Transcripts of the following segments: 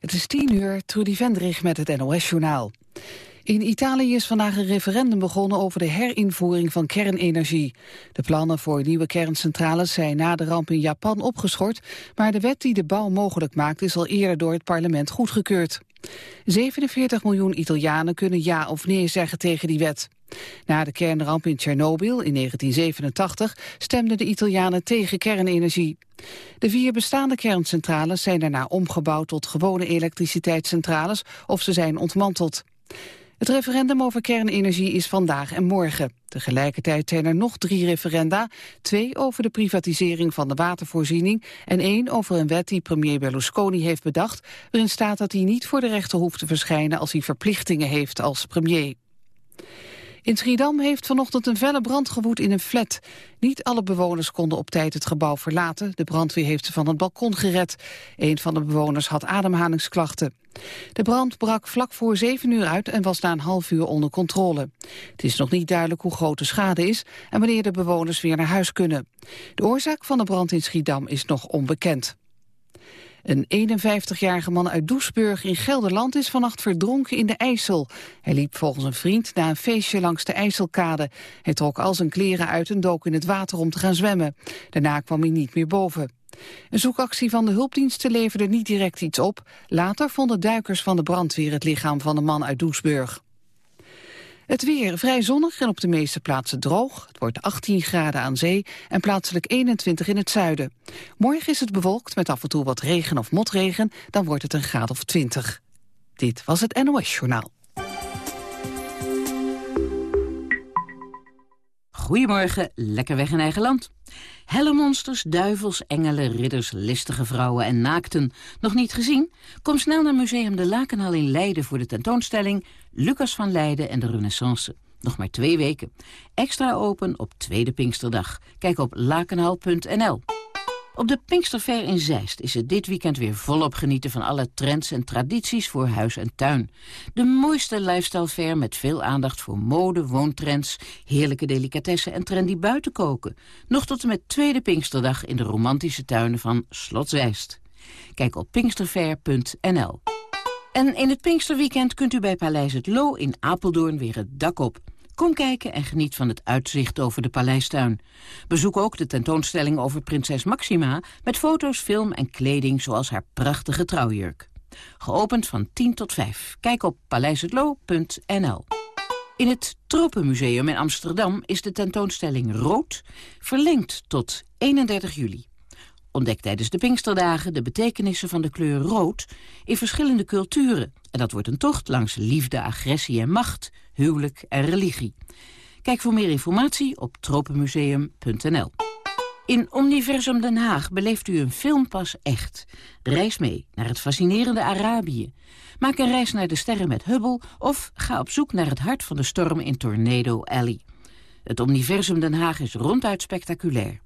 Het is tien uur, Trudy Vendrich met het NOS-journaal. In Italië is vandaag een referendum begonnen over de herinvoering van kernenergie. De plannen voor nieuwe kerncentrales zijn na de ramp in Japan opgeschort, maar de wet die de bouw mogelijk maakt is al eerder door het parlement goedgekeurd. 47 miljoen Italianen kunnen ja of nee zeggen tegen die wet. Na de kernramp in Tsjernobyl in 1987 stemden de Italianen tegen kernenergie. De vier bestaande kerncentrales zijn daarna omgebouwd tot gewone elektriciteitscentrales of ze zijn ontmanteld. Het referendum over kernenergie is vandaag en morgen. Tegelijkertijd zijn er nog drie referenda. Twee over de privatisering van de watervoorziening... en één over een wet die premier Berlusconi heeft bedacht... waarin staat dat hij niet voor de rechter hoeft te verschijnen... als hij verplichtingen heeft als premier. In Schiedam heeft vanochtend een felle brand gewoed in een flat. Niet alle bewoners konden op tijd het gebouw verlaten. De brandweer heeft ze van het balkon gered. Een van de bewoners had ademhalingsklachten. De brand brak vlak voor zeven uur uit en was na een half uur onder controle. Het is nog niet duidelijk hoe groot de schade is en wanneer de bewoners weer naar huis kunnen. De oorzaak van de brand in Schiedam is nog onbekend. Een 51-jarige man uit Doesburg in Gelderland is vannacht verdronken in de IJssel. Hij liep volgens een vriend naar een feestje langs de IJsselkade. Hij trok al zijn kleren uit en dook in het water om te gaan zwemmen. Daarna kwam hij niet meer boven. Een zoekactie van de hulpdiensten leverde niet direct iets op. Later vonden duikers van de brandweer het lichaam van de man uit Doesburg. Het weer vrij zonnig en op de meeste plaatsen droog. Het wordt 18 graden aan zee en plaatselijk 21 in het zuiden. Morgen is het bewolkt met af en toe wat regen of motregen. Dan wordt het een graad of 20. Dit was het NOS Journaal. Goedemorgen, lekker weg in eigen land. Helle monsters, duivels, engelen, ridders, listige vrouwen en naakten. Nog niet gezien? Kom snel naar Museum de Lakenhal in Leiden voor de tentoonstelling... Lucas van Leiden en de Renaissance. Nog maar twee weken. Extra open op tweede Pinksterdag. Kijk op lakenhal.nl. Op de Pinksterfair in Zeist is het dit weekend weer volop genieten van alle trends en tradities voor huis en tuin. De mooiste lifestyle fair met veel aandacht voor mode, woontrends, heerlijke delicatessen en trendy buitenkoken. Nog tot en met tweede Pinksterdag in de romantische tuinen van Slot Zeist. Kijk op pinksterfair.nl. En in het Pinksterweekend kunt u bij Paleis het Loo in Apeldoorn weer het dak op. Kom kijken en geniet van het uitzicht over de paleistuin. Bezoek ook de tentoonstelling over prinses Maxima... met foto's, film en kleding zoals haar prachtige trouwjurk. Geopend van 10 tot 5. Kijk op paleishetlo.nl. In het Tropenmuseum in Amsterdam is de tentoonstelling Rood... verlengd tot 31 juli. Ontdek tijdens de Pinksterdagen de betekenissen van de kleur rood in verschillende culturen. En dat wordt een tocht langs liefde, agressie en macht, huwelijk en religie. Kijk voor meer informatie op tropenmuseum.nl. In Omniversum Den Haag beleeft u een filmpas echt. Reis mee naar het fascinerende Arabië. Maak een reis naar de sterren met Hubble... of ga op zoek naar het hart van de storm in Tornado Alley. Het Omniversum Den Haag is ronduit spectaculair.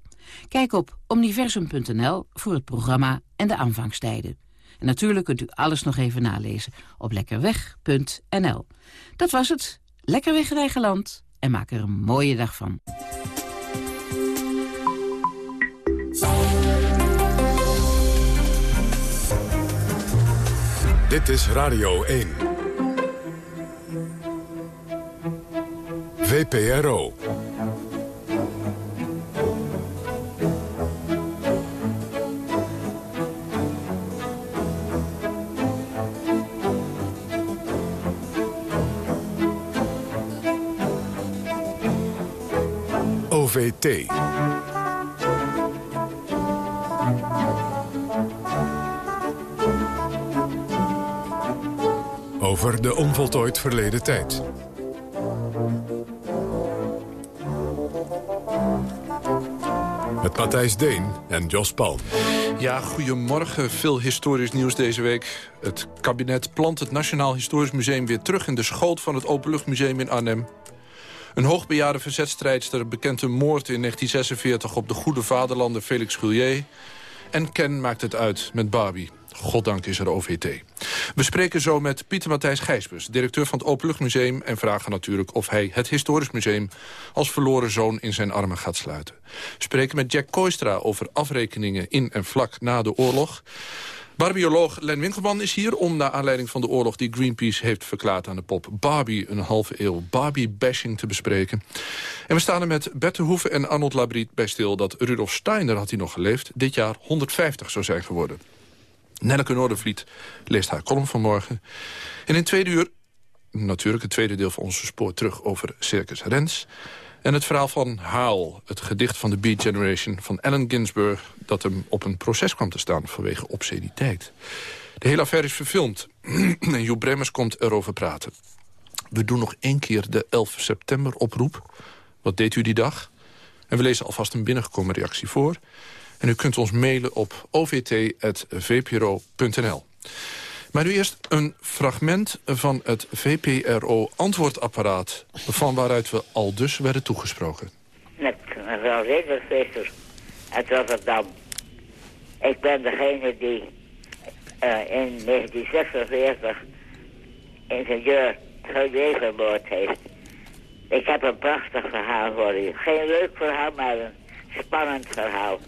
Kijk op omniversum.nl voor het programma en de aanvangstijden. En natuurlijk kunt u alles nog even nalezen op lekkerweg.nl. Dat was het. Lekker weg in eigen land en maak er een mooie dag van. Dit is Radio 1. VPRO. Over de onvoltooid verleden tijd. Met Matthijs Deen en Jos Palm. Ja, goedemorgen. Veel historisch nieuws deze week. Het kabinet plant het Nationaal Historisch Museum weer terug... in de schoot van het Openluchtmuseum in Arnhem. Een hoogbejaarde verzetstrijdster bekent een moord in 1946... op de goede vaderlander Felix Gullier. En Ken maakt het uit met Barbie. Goddank is er OVT. We spreken zo met Pieter Matthijs Gijsbus, directeur van het Openluchtmuseum... en vragen natuurlijk of hij het Historisch Museum als verloren zoon in zijn armen gaat sluiten. We spreken met Jack Koistra over afrekeningen in en vlak na de oorlog. Barbioloog Len Winkelman is hier om naar aanleiding van de oorlog... die Greenpeace heeft verklaard aan de pop Barbie een halve eeuw Barbie-bashing te bespreken. En we staan er met Bert de Hoeven en Arnold Labriet bij stil... dat Rudolf Steiner, had hij nog geleefd, dit jaar 150 zou zijn geworden. Nelleke Noordervliet leest haar column vanmorgen. En in tweede uur, natuurlijk het tweede deel van onze spoor terug over Circus Rens... En het verhaal van Haal, het gedicht van de Beat Generation van Allen Ginsberg... dat hem op een proces kwam te staan vanwege obsceniteit. De hele affaire is verfilmd en Joep Bremmers komt erover praten. We doen nog één keer de 11 september oproep. Wat deed u die dag? En we lezen alvast een binnengekomen reactie voor. En u kunt ons mailen op ovt.vpro.nl. Maar nu eerst een fragment van het VPRO-antwoordapparaat... van waaruit we al dus werden toegesproken. Met mevrouw Riddervisser uit Rotterdam. Ik ben degene die uh, in 1946 ingenieur Gaudier vermoord heeft. Ik heb een prachtig verhaal voor u. Geen leuk verhaal, maar een spannend verhaal.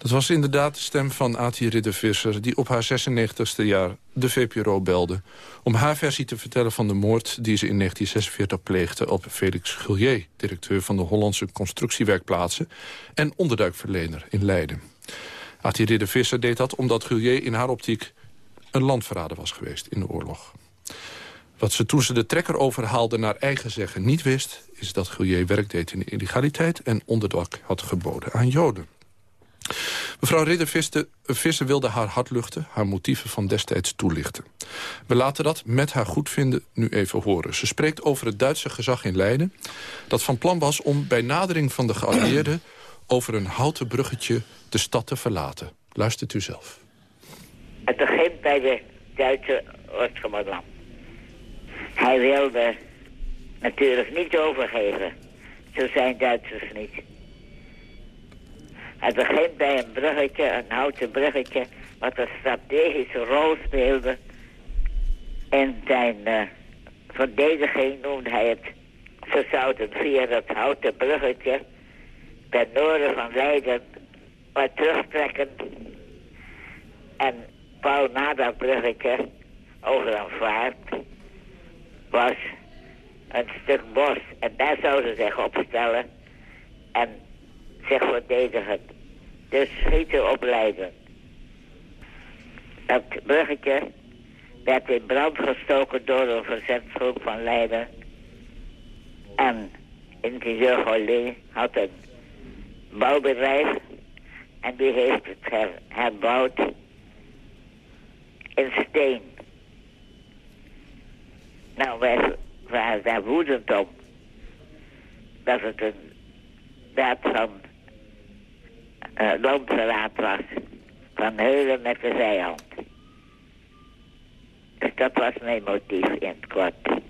Dat was inderdaad de stem van Ati Riddervisser... die op haar 96e jaar de VPRO belde... om haar versie te vertellen van de moord die ze in 1946 pleegde... op Felix Gullier, directeur van de Hollandse constructiewerkplaatsen... en onderduikverlener in Leiden. Ati Riddervisser deed dat omdat Gullier in haar optiek... een landverrader was geweest in de oorlog. Wat ze toen ze de trekker overhaalde naar eigen zeggen niet wist... is dat Gullier werk deed in de illegaliteit... en onderdak had geboden aan Joden. Mevrouw Ridder wilde haar hart luchten, haar motieven van destijds toelichten. We laten dat met haar goedvinden nu even horen. Ze spreekt over het Duitse gezag in Leiden... dat van plan was om bij nadering van de geallieerden... over een houten bruggetje de stad te verlaten. Luistert u zelf. Het begint bij de Duitse Oostcommandant. Hij wilde natuurlijk niet overgeven. Zo zijn Duitsers niet. Het begint bij een bruggetje, een houten bruggetje, wat een strategische rol speelde. In zijn uh, verdediging noemde hij het verzouten via dat houten bruggetje ten noorden van Leiden maar terugtrekken. En Paul na dat bruggetje over een vaart was een stuk bos. En daar zouden ze zich opstellen en zich verdedigen. Dus schieten opleiden. Dat bruggetje werd in brand gestoken door een verzetsgroep van Leiden. En ingenieur Gollet had een bouwbedrijf en die heeft het her, herbouwd in steen. Nou, wij waren daar woedend om dat het een daad van uh, landverraad was. Van heulen met de vijand. Dus dat was mijn motief in het kort.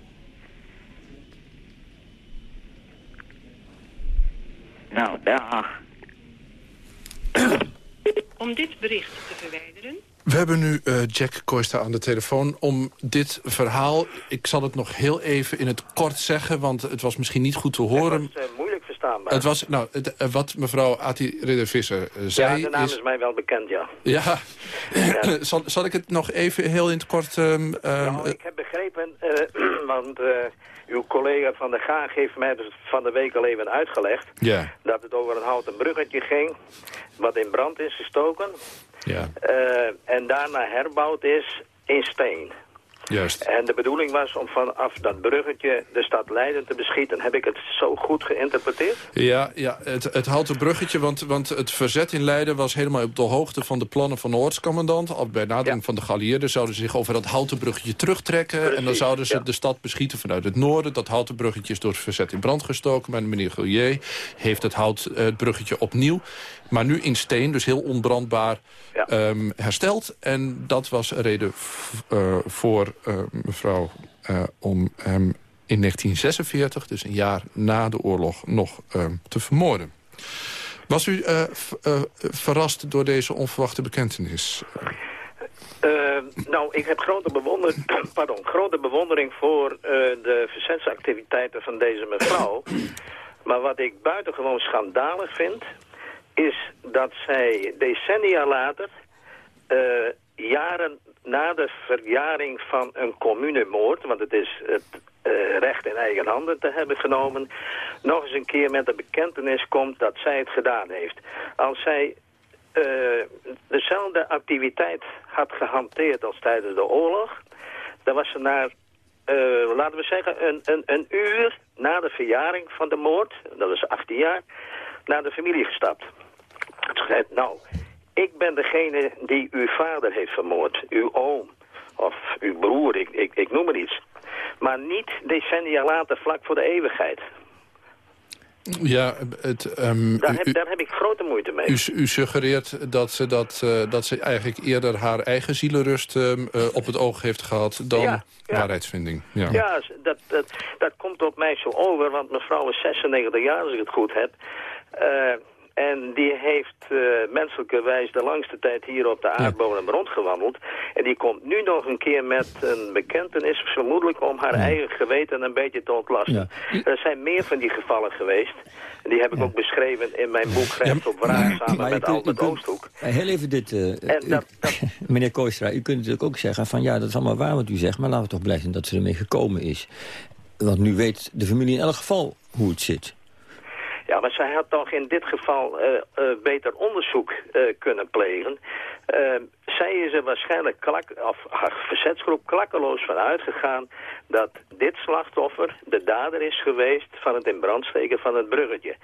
Nou, dag. Om dit bericht te verwijderen... We hebben nu uh, Jack Koista aan de telefoon om dit verhaal... ik zal het nog heel even in het kort zeggen, want het was misschien niet goed te horen. Het was uh, Het was, nou, het, uh, wat mevrouw Ati Ridder-Visser zei... Ja, de naam is, is mij wel bekend, ja. Ja, ja. zal, zal ik het nog even heel in het kort... Um, nou, ik heb begrepen, want uw collega Van der Gaag heeft mij dus van de week al even uitgelegd... Ja. dat het over een houten bruggetje ging, wat in brand is gestoken... Ja. Uh, en daarna herbouwd is in steen. Juist. En de bedoeling was om vanaf dat bruggetje de stad Leiden te beschieten. Heb ik het zo goed geïnterpreteerd? Ja, ja het, het houten bruggetje, want, want het verzet in Leiden was helemaal op de hoogte van de plannen van de Oortscommandant. Al bij nadering ja. van de geallieerden zouden ze zich over dat houten bruggetje terugtrekken. Precies, en dan zouden ze ja. de stad beschieten vanuit het noorden. Dat houten bruggetje is door het verzet in brand gestoken. Maar meneer Gullier heeft het houten bruggetje opnieuw. Maar nu in steen, dus heel onbrandbaar, ja. um, hersteld. En dat was een reden uh, voor mevrouw uh, om hem in 1946, dus een jaar na de oorlog, nog te vermoorden. Was u verrast door deze onverwachte bekentenis? nou, ik heb grote, bewonder pardon, grote bewondering voor de verzetsactiviteiten van deze mevrouw. maar wat ik buitengewoon schandalig vind is dat zij decennia later eh, jaren na de verjaring van een communemoord... want het is het eh, recht in eigen handen te hebben genomen... nog eens een keer met de bekentenis komt dat zij het gedaan heeft. Als zij eh, dezelfde activiteit had gehanteerd als tijdens de oorlog... dan was ze naar, eh, laten we zeggen, een, een, een uur na de verjaring van de moord... dat was 18 jaar, naar de familie gestapt. Nou, ik ben degene die uw vader heeft vermoord, uw oom of uw broer, ik, ik, ik noem maar iets. Maar niet decennia later, vlak voor de eeuwigheid. Ja, het, ehm, Daar heb, u- daar heb ik grote moeite mee. U, u suggereert dat ze, dat, eh, dat ze eigenlijk eerder haar eigen zielenrust ehm, eh, op het oog heeft gehad dan Ja, ja. waarheidsvinding. Ja. Ja, dat, dat, dat komt op mij zo over, want mevrouw is 96 jaar, als ik het goed heb. Eh, en die heeft eh menselijkerwijs de langste tijd hier op de aardbodem rondgewandeld. En die komt nu nog een keer met een bekentenis, vermoedelijk om haar eigen geweten een beetje te ontlasten. Ja. Er zijn meer van die gevallen geweest. En die heb ik ook beschreven in mijn boek Recht op Wraak samen Maar met Albert Oosthoek. Heel even dit, eh, En u- dat- dat- meneer Kooistra, u kunt natuurlijk ook zeggen van ja, dat is allemaal waar wat u zegt, maar laten we toch blij zijn dat ze ermee gekomen is. Want nu weet de familie in elk geval hoe het zit. Ja, maar zij had toch in dit geval eh, eh, beter onderzoek eh, kunnen plegen. Eh, zij is er waarschijnlijk klak, of haar verzetsgroep klakkeloos van uitgegaan dat dit slachtoffer de dader is geweest van het in brand steken van het bruggetje.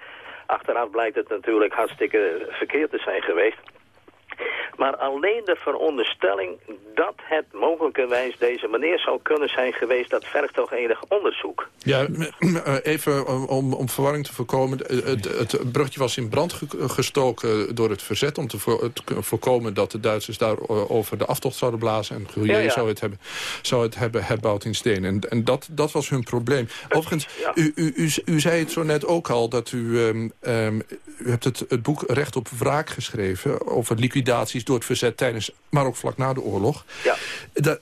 Achteraf blijkt het natuurlijk hartstikke verkeerd te zijn geweest. Maar alleen de veronderstelling dat het mogelijkerwijs deze meneer zou kunnen zijn geweest... dat vergt toch enig onderzoek. Ja, eh, even om- om, verwarring te voorkomen. Eh, Het, het bruggetje was in brand ge- gestoken door het verzet... om te, voorkomen dat de Duitsers daarover de aftocht zouden blazen... en Gouillet Ja, ja. zou het hebben, zou het hebben herbouwd in steen. En, en dat, dat was hun probleem. Overigens, ja. u, u, u, u zei het zo net ook al... dat u, ehm, ehm, u hebt het, het boek Recht op Wraak geschreven... over liquidaties door het verzet tijdens... maar ook vlak na de oorlog. Ja. Da-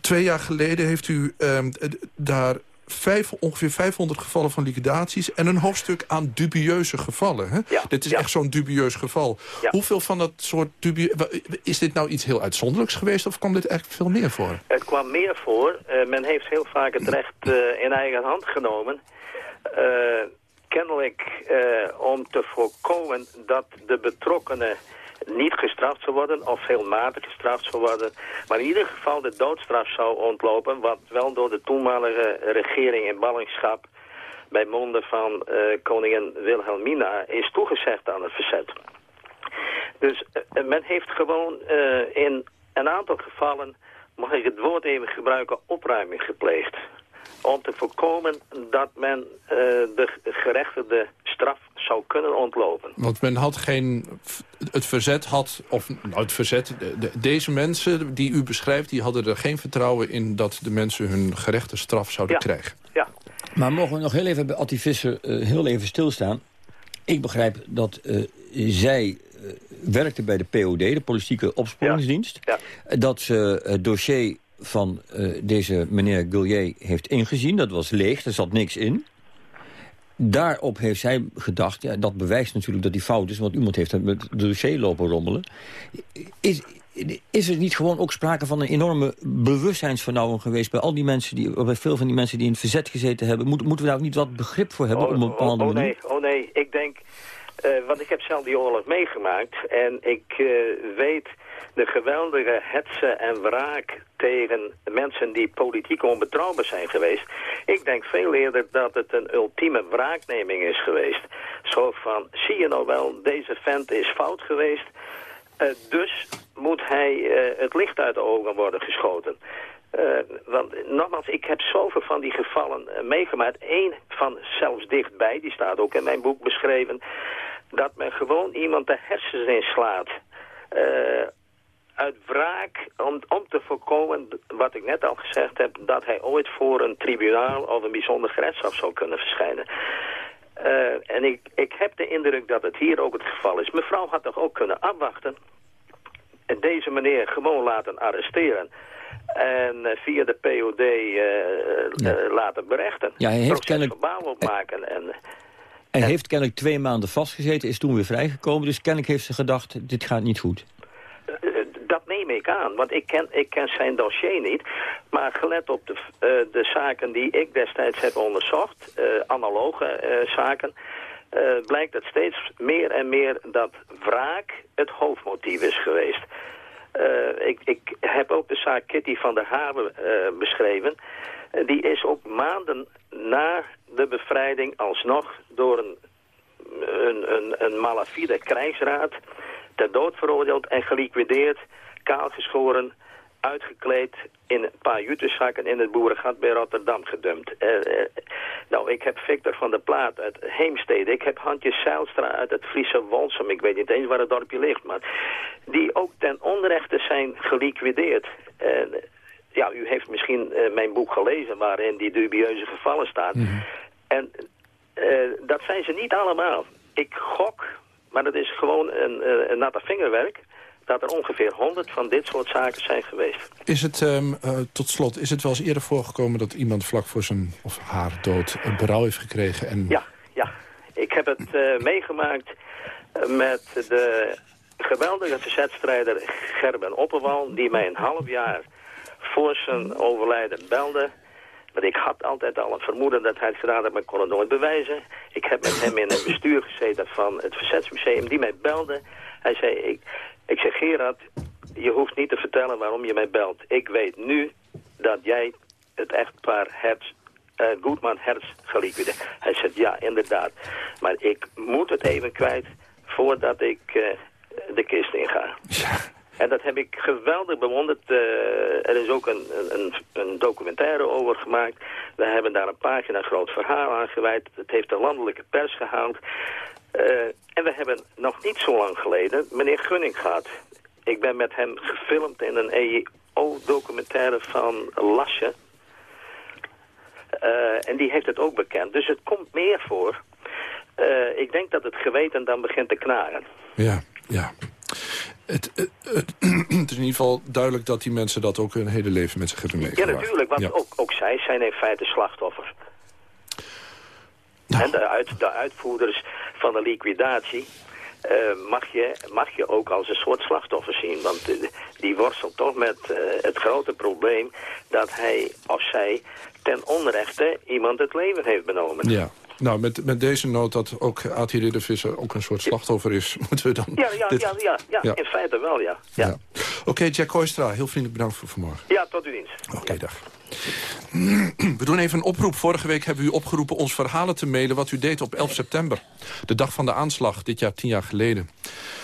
twee jaar geleden heeft u ehm, daar vijf, ongeveer 500 gevallen van liquidaties... en een hoofdstuk aan dubieuze gevallen. Hè? Ja, Dit is ja. echt zo'n dubieus geval. Ja. Hoeveel van dat soort dubie... wa- Is dit nou iets heel uitzonderlijks geweest... of kwam dit echt veel meer voor? Het kwam meer voor. Eh, men heeft heel vaak het recht eh, in eigen hand genomen. Eh, kennelijk om te voorkomen dat de betrokkenen niet gestraft zou worden of heel matig gestraft zou worden. Maar in ieder geval de doodstraf zou ontlopen, wat wel door de toenmalige regering in ballingschap bij monden van eh, koningin Wilhelmina is toegezegd aan het verzet. Dus eh, men heeft gewoon eh, in een aantal gevallen, mag ik het woord even gebruiken, opruiming gepleegd. Om te voorkomen dat men eh, de gerechtigde straf zou kunnen ontlopen. Want men had geen... Het verzet had... Of nou, het verzet... de- de- deze mensen die u beschrijft... die hadden er geen vertrouwen in... dat de mensen hun gerechte straf zouden Ja. krijgen. Ja, Maar mogen we nog heel even bij Attie Visser eh, heel even stilstaan. Ik begrijp dat eh, zij werkte bij de POD, de Politieke Opsporingsdienst. Ja. Dat ze het dossier van eh, deze meneer Gullier heeft ingezien. Dat was leeg, er zat niks in. Daarop heeft zij gedacht, ja, dat bewijst natuurlijk dat die fout is... want iemand heeft met het dossier lopen rommelen. Is, is er niet gewoon ook sprake van een enorme bewustzijnsvernauwing geweest... bij al die mensen, die, bij veel van die mensen die in het verzet gezeten hebben? Moet, moeten we daar ook niet wat begrip voor hebben op een bepaalde oh, oh, manier? nee, oh nee, ik denk, eh, want ik heb zelf die oorlog meegemaakt en ik eh, weet de geweldige hetze en wraak tegen mensen die politiek onbetrouwbaar zijn geweest. Ik denk veel eerder dat het een ultieme wraakneming is geweest. Zo van, zie je nou wel, deze vent is fout geweest, eh, dus moet hij eh, het licht uit de ogen worden geschoten. Eh, want nogmaals, ik heb zoveel van die gevallen meegemaakt. Eén van zelfs dichtbij, die staat ook in mijn boek beschreven... dat men gewoon iemand de hersens inslaat... uit wraak om, om te voorkomen, wat ik net al gezegd heb... dat hij ooit voor een tribunaal of een bijzonder gerechtshof zou kunnen verschijnen. Eh, en ik, ik heb de indruk dat het hier ook het geval is. Mevrouw had toch ook kunnen afwachten en deze meneer gewoon laten arresteren. En eh, via de POD eh, Ja. laten berechten. Ja, hij heeft kennelijk- opmaken. En, Hij heeft kennelijk twee maanden vastgezeten, is toen weer vrijgekomen. Dus kennelijk heeft ze gedacht, dit gaat niet goed. Eh, neem ik aan, want ik ken, ik ken zijn dossier niet. Maar gelet op de, uh, de zaken die ik destijds heb onderzocht, uh, analoge uh, zaken... blijkt het steeds meer en meer dat wraak het hoofdmotief is geweest. ik, ik heb ook de zaak Kitty van der Haven beschreven. die is ook maanden na de bevrijding alsnog door een, een, een, een malafide krijgsraad ter dood veroordeeld en geliquideerd, kaalgeschoren, uitgekleed in een paar jutezakken in het boerengat bij Rotterdam gedumpt. Uh, nou, ik heb Victor van der Plaat uit Heemstede. Ik heb Handje Zeilstra uit het Friese Wolsum. Ik weet niet eens waar het dorpje ligt, maar die ook ten onrechte zijn geliquideerd. En ja, u heeft misschien uh, mijn boek gelezen waarin die dubieuze gevallen staat. Mm -hmm. En dat zijn ze niet allemaal. Ik gok, maar dat is gewoon een, een natte vingerwerk dat er ongeveer 100 van dit soort zaken zijn geweest. Is het, um, uh, tot slot, is het wel eens eerder voorgekomen dat iemand vlak voor zijn of haar dood een berouw heeft gekregen? En... Ja, ja. Ik heb het uh, meegemaakt met de geweldige verzetstrijder Gerben Opperwal... die mij een half jaar voor zijn overlijden belde... Want ik had altijd al een vermoeden dat hij het gedaan had, maar ik kon het nooit bewijzen. Ik heb met hem in het bestuur gezeten van het Verzetsmuseum, die mij belde. Hij zei, ik, ik zeg, Gerard, je hoeft niet te vertellen waarom je mij belt. Ik weet nu dat jij het echtpaar Hertz, uh, Goodman Hertz geliquideerd. Hij zegt, ja, inderdaad. Maar ik moet het even kwijt voordat ik uh, de kist inga. Ja. En dat heb ik geweldig bewonderd. Uh, er is ook een, een, een, documentaire over gemaakt. We hebben daar een pagina groot verhaal aan gewijd. Het heeft de landelijke pers gehaald. Uh, en we hebben nog niet zo lang geleden meneer Gunning gehad. Ik ben met hem gefilmd in een EO-documentaire van Lasje. Uh, en die heeft het ook bekend. Dus het komt meer voor. ik denk dat het geweten dan begint te knaren. Ja, ja. Het, het, het, het, is in ieder geval duidelijk dat die mensen dat ook hun hele leven met zich hebben meegemaakt. Ja, natuurlijk, want ja. ook, ook zij zijn in feite slachtoffers. Nou. En de, uit, de uitvoerders van de liquidatie uh, mag, je, mag je ook als een soort slachtoffer zien. Want uh, die worstelt toch met uh, het grote probleem dat hij of zij ten onrechte iemand het leven heeft benomen. Ja. Nou, met, met deze noot dat ook Ati Riddervisser ook een soort slachtoffer is... moeten we dan... Ja, ja, dit... ja, ja, ja, ja, in feite wel, ja. ja. ja. Oké, okay, Jack Hoystra, heel vriendelijk bedankt voor vanmorgen. Ja, tot uw dienst. Oké, okay, dag. We doen even een oproep. Vorige week hebben we u opgeroepen ons verhalen te mailen... wat u deed op 11 september. De dag van de aanslag, dit jaar tien jaar geleden.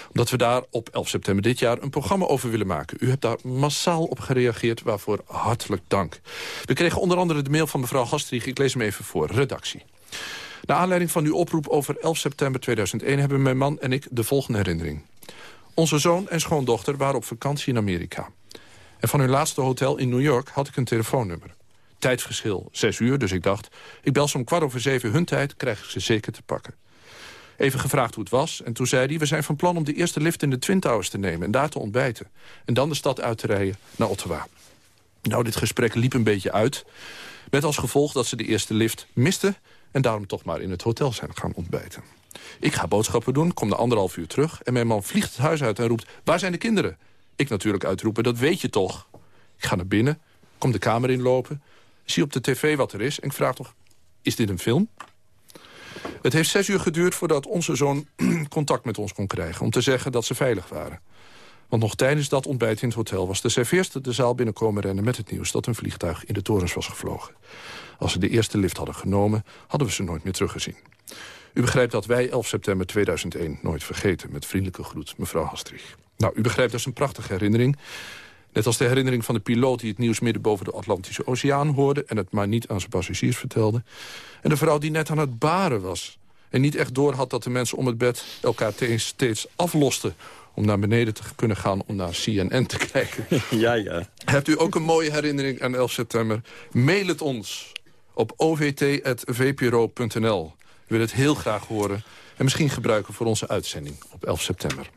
Omdat we daar op 11 september dit jaar een programma over willen maken. U hebt daar massaal op gereageerd, waarvoor hartelijk dank. We kregen onder andere de mail van mevrouw Gastrich. Ik lees hem even voor. Redactie. Naar aanleiding van uw oproep over 11 september 2001... hebben mijn man en ik de volgende herinnering. Onze zoon en schoondochter waren op vakantie in Amerika. En van hun laatste hotel in New York had ik een telefoonnummer. Tijdverschil 6 uur, dus ik dacht... ik bel ze om kwart over zeven hun tijd, krijg ik ze zeker te pakken. Even gevraagd hoe het was en toen zei hij... we zijn van plan om de eerste lift in de Twin Towers te nemen... en daar te ontbijten. En dan de stad uit te rijden naar Ottawa. Nou, dit gesprek liep een beetje uit. Met als gevolg dat ze de eerste lift misten... en daarom toch maar in het hotel zijn gaan ontbijten. Ik ga boodschappen doen, kom na anderhalf uur terug... en mijn man vliegt het huis uit en roept... waar zijn de kinderen? Ik natuurlijk uitroepen, dat weet je toch? Ik ga naar binnen, kom de kamer inlopen... zie op de tv wat er is en ik vraag toch... is dit een film? Het heeft zes uur geduurd voordat onze zoon contact met ons kon krijgen... om te zeggen dat ze veilig waren. Want nog tijdens dat ontbijt in het hotel was de serveerster de zaal binnenkomen rennen... met het nieuws dat een vliegtuig in de torens was gevlogen. Als ze de eerste lift hadden genomen, hadden we ze nooit meer teruggezien. U begrijpt dat wij 11 september 2001 nooit vergeten. Met vriendelijke groet, mevrouw Hastrich. Nou, u begrijpt, dat is een prachtige herinnering. Net als de herinnering van de piloot die het nieuws midden boven de Atlantische Oceaan hoorde... en het maar niet aan zijn passagiers vertelde. En de vrouw die net aan het baren was. En niet echt doorhad dat de mensen om het bed elkaar steeds aflosten om naar beneden te kunnen gaan om naar CNN te kijken. Ja, ja. Hebt u ook een mooie herinnering aan 11 september? Mail het ons op ovt.vpro.nl. We willen het heel graag horen en misschien gebruiken voor onze uitzending op 11 september.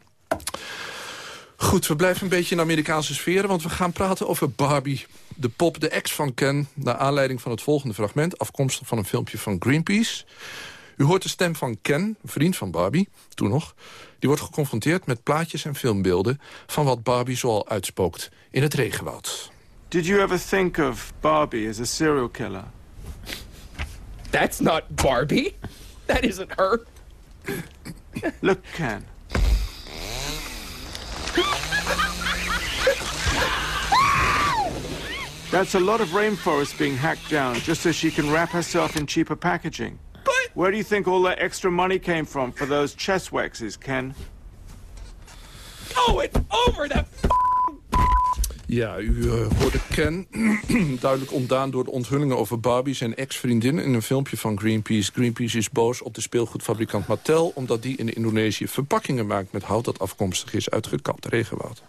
Goed, we blijven een beetje in de Amerikaanse sfeer... want we gaan praten over Barbie, de pop, de ex van Ken... naar aanleiding van het volgende fragment... afkomstig van een filmpje van Greenpeace. U hoort de stem van Ken, een vriend van Barbie, toen nog. Die wordt geconfronteerd met plaatjes en filmbeelden... van wat Barbie zoal uitspookt in het regenwoud. Did you ever think of Barbie as a serial killer? That's not Barbie. That isn't her. Look, Ken. That's a lot of rainforest being hacked down just so she can wrap herself in cheaper packaging. But Where do you think all that extra money came from for those chest waxes, Ken? oh, it's over. That Ja, u eh, hoorde Ken duidelijk ontdaan door de onthullingen over Barbie... zijn ex-vriendin in een filmpje van Greenpeace. Greenpeace is boos op de speelgoedfabrikant Mattel... omdat die in Indonesië verpakkingen maakt met hout... dat afkomstig is uit gekapt regenwoud.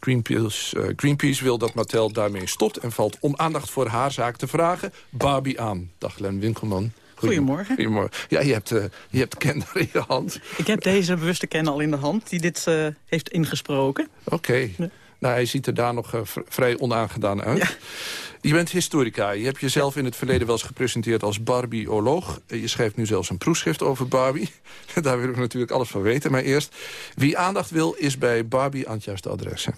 Greenpeace, eh, Greenpeace wil dat Mattel daarmee stopt... en valt om aandacht voor haar zaak te vragen Barbie aan. Dag Len Winkelman. Goedemorgen. Goedemorgen. Ja, je hebt, eh, je hebt Ken in je hand. Ik heb deze bewuste Ken al in de hand, die dit eh, heeft ingesproken. Oké. Nou, hij ziet er daar nog eh, vrij onaangedaan uit. Je bent historica. Je hebt jezelf in het verleden wel eens gepresenteerd als Barbieoloog. Eh, Je schrijft nu zelfs een proefschrift over Barbie. daar wil ik natuurlijk alles van weten. Maar eerst, wie aandacht wil, is bij Barbie aan het juiste adres. hè?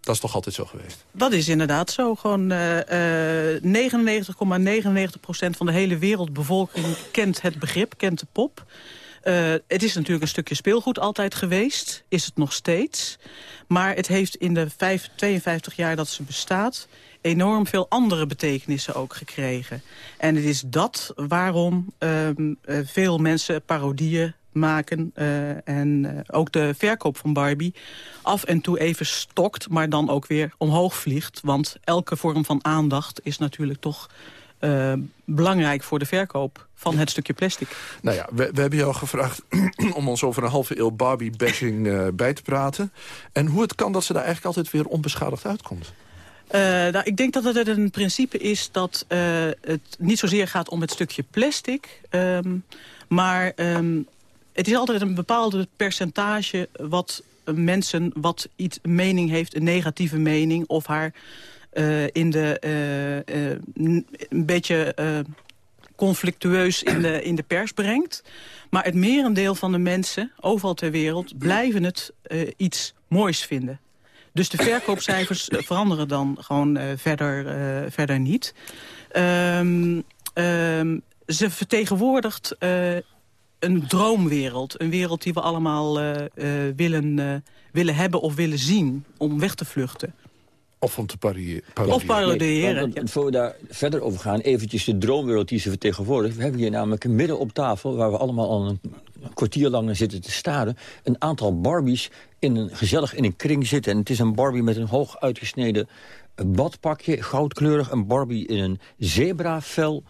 Dat is toch altijd zo geweest? Dat is inderdaad zo. Gewoon eh, 99,99% van de hele wereldbevolking kent het begrip, kent de pop. Eh, het is natuurlijk een stukje speelgoed altijd geweest. Is het nog steeds. Maar het heeft in de vijf, 52 jaar dat ze bestaat... enorm veel andere betekenissen ook gekregen. En het is dat waarom ehm, eh, veel mensen parodieën maken. eh, en ook de verkoop van Barbie af en toe even stokt... maar dan ook weer omhoog vliegt. Want elke vorm van aandacht is natuurlijk toch... eh, belangrijk voor de verkoop van het stukje plastic. Nou ja, we, we hebben jou gevraagd om ons over een halve eeuw Barbie-bashing eh, bij te praten. En hoe het kan dat ze daar eigenlijk altijd weer onbeschadigd uitkomt. Eh, nou, ik denk dat het een principe is dat het niet zozeer gaat om het stukje plastic. ehm, maar ehm, het is altijd een bepaalde percentage wat mensen, wat iets mening heeft, een negatieve mening, of haar in de eh, eh, een beetje eh, conflictueus in de, in de pers brengt. Maar het merendeel van de mensen, overal ter wereld, blijven het eh, iets moois vinden. Dus de verkoopcijfers eh, veranderen dan gewoon eh, verder, eh, verder niet. Ehm, ehm, ze vertegenwoordigt eh, een droomwereld. Een wereld die we allemaal eh, eh, willen, eh, willen hebben of willen zien om weg te vluchten. Of om te parie- Of parodiëren. Nee, want voor we daar verder over gaan, eventjes de droomwereld die ze vertegenwoordigt. We hebben hier namelijk midden op tafel, waar we allemaal al een kwartier lang naar zitten te staren... een aantal Barbies in een, gezellig in een kring zitten. En het is een Barbie met een hoog uitgesneden badpakje, goudkleurig. Een Barbie in een zebravel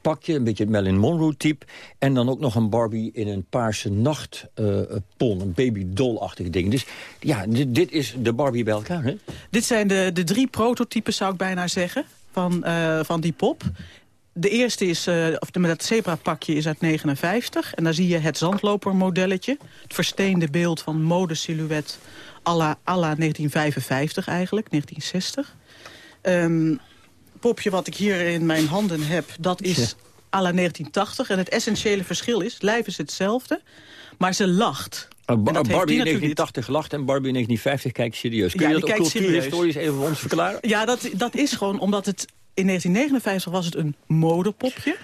pakje, een beetje het Marilyn Monroe-type. En dan ook nog een Barbie in een paarse nachtpon, een babydoll-achtig ding. Dus ja, dit, is de Barbie bij elkaar, hè? Dit zijn de, de drie prototypes, zou ik bijna zeggen, van, eh, van die pop. De eerste is, eh, of de, dat zebra-pakje is uit 59. En daar zie je het zandlopermodelletje. Het versteende beeld van modesilhouet à la, à la 1955 eigenlijk, 1960. Ehm, popje wat ik hier in mijn handen heb, dat is Ja. à la 1980. En het essentiële verschil is, lijf is hetzelfde, maar ze lacht. Ba- heeft Barbie in natuurlijk 1980 gelacht en Barbie in 1950 kijkt serieus. Kun je die dat ook cultuurhistorisch even voor ons verklaren? Ja, dat, dat is gewoon omdat het... In 1959 was het een modepopje.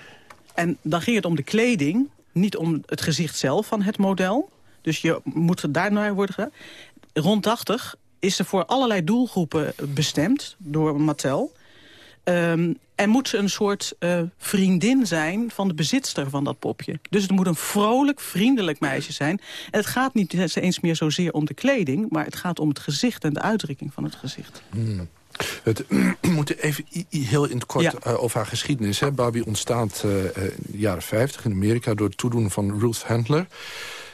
En dan ging het om de kleding, niet om het gezicht zelf van het model. Dus je moet er daarnaar worden gedaan. Rond 80 is ze voor allerlei doelgroepen bestemd door Mattel. Ehm, en moet ze een soort eh, vriendin zijn van de bezitster van dat popje. Dus het moet een vrolijk, vriendelijk meisje zijn. En het gaat niet eens meer zozeer om de kleding... maar het gaat om het gezicht en de uitdrukking van het gezicht. Het, we moeten even heel in het kort Ja. eh, over haar geschiedenis. Hè. Barbie ontstaat eh, in de jaren 50 in Amerika... door het toedoen van Ruth Handler.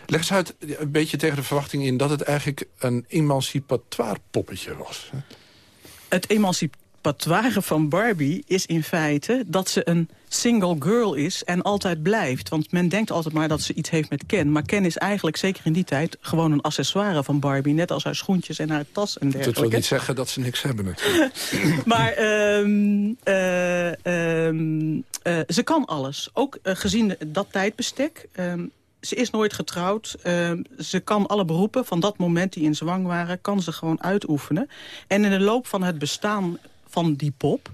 Leg eens uit, een beetje tegen de verwachting in... dat het eigenlijk een emancipatoire poppetje was. Het repertoire van Barbie is in feite dat ze een single girl is en altijd blijft. Want men denkt altijd maar dat ze iets heeft met Ken. Maar Ken is eigenlijk, zeker in die tijd, gewoon een accessoire van Barbie. Net als haar schoentjes en haar tas en dergelijke. Dat wil niet zeggen dat ze niks hebben natuurlijk. maar ehm, eh, ehm, eh, ze kan alles. Ook eh, gezien dat tijdbestek. Ehm, ze is nooit getrouwd. Ze kan alle beroepen van dat moment die in zwang waren... kan ze gewoon uitoefenen. En in de loop van het bestaan van die pop...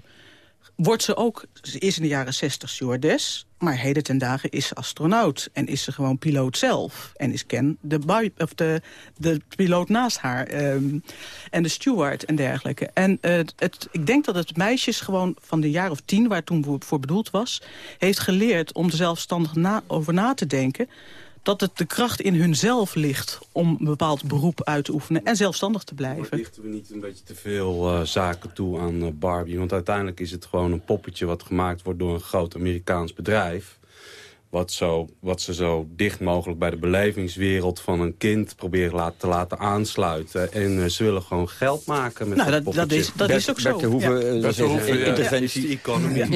wordt ze ook... Ze is in de jaren 60 stewardess... maar heden ten dagen is ze astronaut. En is ze gewoon piloot zelf. En is Ken de, of de, de piloot naast haar. ehm, en de steward en dergelijke. En eh, het, ik denk dat het meisjes gewoon van de jaar of tien... waar toen voor, bedoeld was... heeft geleerd om zelfstandig na, over na te denken dat het de kracht in hunzelf ligt om een bepaald beroep uit te oefenen en zelfstandig te blijven. Lichten we niet een beetje te veel eh, zaken toe aan eh, Barbie? Want uiteindelijk is het gewoon een poppetje wat gemaakt wordt door een groot Amerikaans bedrijf. Wat, zo, wat ze zo dicht mogelijk bij de belevingswereld van een kind proberen laat, te laten aansluiten. En eh, ze willen gewoon geld maken met Nou, dat, dat- is- dat is ook zo. Bert de Hoeve, Ja. Bert dat de is Hoeve, een ja. interventie. Ja.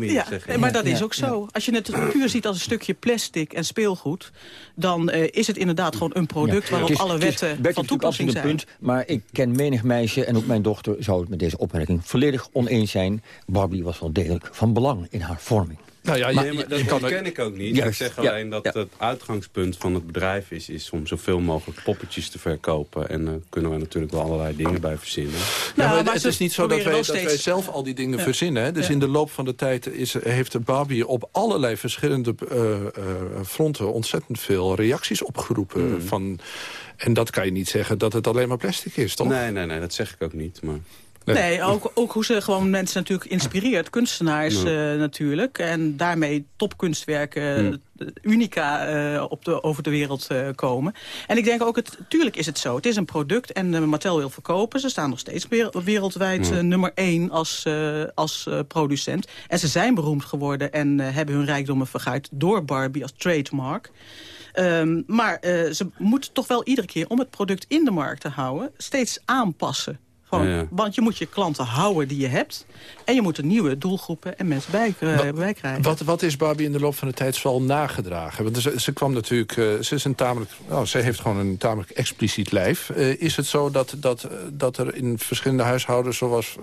Ja. zeg ik. nee, maar dat is ook zo. Als je het puur ziet als een stukje plastic en speelgoed... dan eh, is het inderdaad gewoon een product Ja. waarop is- alle is- wetten Bert van toepassing zijn. punt, maar ik ken menig meisje en ook mijn dochter zou het met deze opmerking volledig oneens zijn. Barbie was wel degelijk van belang in haar vorming. Nou ja, Maar, je, maar dat kan ken ik ook niet. Juist, ik zeg ja, alleen dat ja. het uitgangspunt van het bedrijf is, is om zoveel mogelijk poppetjes te verkopen. En daar kunnen we natuurlijk wel allerlei dingen bij verzinnen. Ja, Nou, maar maar het is niet zo dat wij, dat wij steeds- zelf al die dingen Ja. verzinnen. Hè? Dus Ja. in de loop van de tijd is, heeft Barbie op allerlei verschillende eh, eh, fronten... ontzettend veel reacties opgeroepen. Mm. Van, en dat kan je niet zeggen dat het alleen maar plastic is, toch? Nee, nee, nee, dat zeg ik ook niet. Maar... Nee. Nee, ook, ook hoe ze gewoon mensen natuurlijk inspireert. Kunstenaars Ja. eh, natuurlijk. En daarmee topkunstwerken, Ja. eh, unica eh, op de, over de wereld komen. En ik denk ook, het, tuurlijk is het zo. Het is een product en Mattel wil verkopen. Ze staan nog steeds wereldwijd Ja. nummer één als, als producent. En ze zijn beroemd geworden en hebben hun rijkdommen vergaard door Barbie als trademark. Ehm, maar ze moeten toch wel iedere keer, om het product in de markt te houden... steeds aanpassen. Gewoon, Ja, ja. Want je moet je klanten houden die je hebt. En je moet er nieuwe doelgroepen en mensen bij, eh, Wat- bij krijgen. Wat, wat is Barbie in de loop van de tijd zoal nagedragen? Want ze, ze kwam natuurlijk, eh, ze is een tamelijk, nou, ze heeft gewoon een tamelijk expliciet lijf. Eh, is het zo dat, dat, dat er in verschillende huishoudens, zoals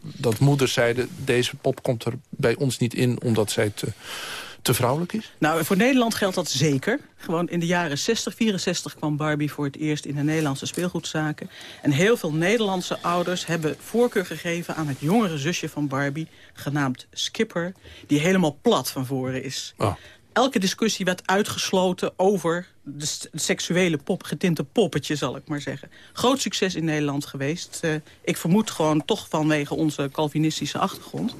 dat moeders zeiden, deze pop komt er bij ons niet in omdat zij te, te vrouwelijk is? Nou, voor Nederland geldt dat zeker. Gewoon in de jaren 60, 64 kwam Barbie voor het eerst in de Nederlandse speelgoedzaken. En heel veel Nederlandse ouders hebben voorkeur gegeven aan het jongere zusje van Barbie, genaamd Skipper, die helemaal plat van voren is. Oh. Elke discussie werd uitgesloten over de seksuele pop, getinte poppetje, zal ik maar zeggen. Groot succes in Nederland geweest. Eh, ik vermoed gewoon toch vanwege onze Calvinistische achtergrond.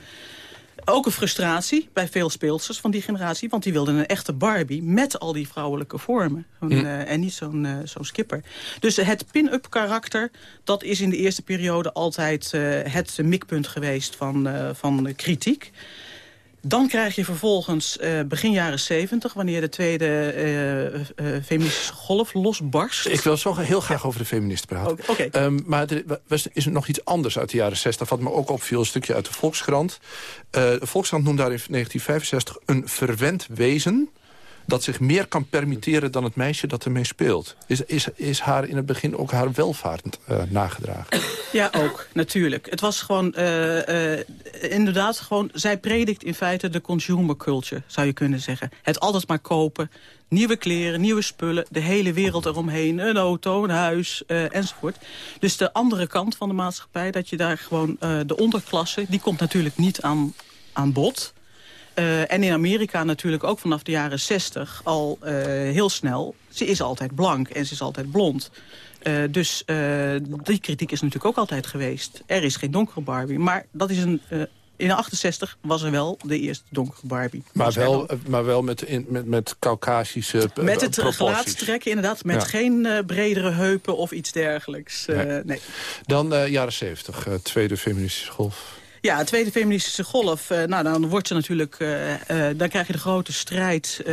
Ook een frustratie bij veel speelsters van die generatie. Want die wilden een echte Barbie met al die vrouwelijke vormen. Eh, en niet zo'n eh, zo'n skipper. Dus het pin-up karakter, dat is in de eerste periode altijd eh, het mikpunt geweest van, van kritiek. Dan krijg je vervolgens eh, begin jaren 70, wanneer de tweede eh, feministische golf losbarst. Ik wil zo heel graag over de feministen praten. Oké. Ehm, maar er is er nog iets anders uit de jaren 60... wat me ook opviel, een stukje uit de Volkskrant. De Volkskrant noemde daar in 1965 een verwend wezen dat zich meer kan permitteren dan het meisje dat ermee speelt. Is, is, is haar in het begin ook haar welvaart eh, nagedragen? Ja, ook, natuurlijk. Het was gewoon, eh, eh, inderdaad, gewoon, zij predikt in feite de consumer culture, zou je kunnen zeggen. Het altijd maar kopen, nieuwe kleren, nieuwe spullen, de hele wereld eromheen, een auto, een huis, enzovoort. Dus de andere kant van de maatschappij, dat je daar gewoon, de onderklasse, die komt natuurlijk niet aan, aan bod. Eh, en in Amerika natuurlijk ook vanaf de jaren 60 al eh, heel snel. Ze is altijd blank en ze is altijd blond. Eh, dus die kritiek is natuurlijk ook altijd geweest. Er is geen donkere Barbie. Maar dat is een, in de 68 was er wel de eerste donkere Barbie. Maar wel, maar wel met, in, met, met Caucasische Met het gelaatstrekken inderdaad. Met Ja. geen bredere heupen of iets dergelijks. Eh, Nee. nee. Dan eh, jaren 70, eh, tweede feministische golf. Ja, de tweede feministische golf. eh, nou, dan wordt ze natuurlijk. eh, eh, dan krijg je de grote strijd.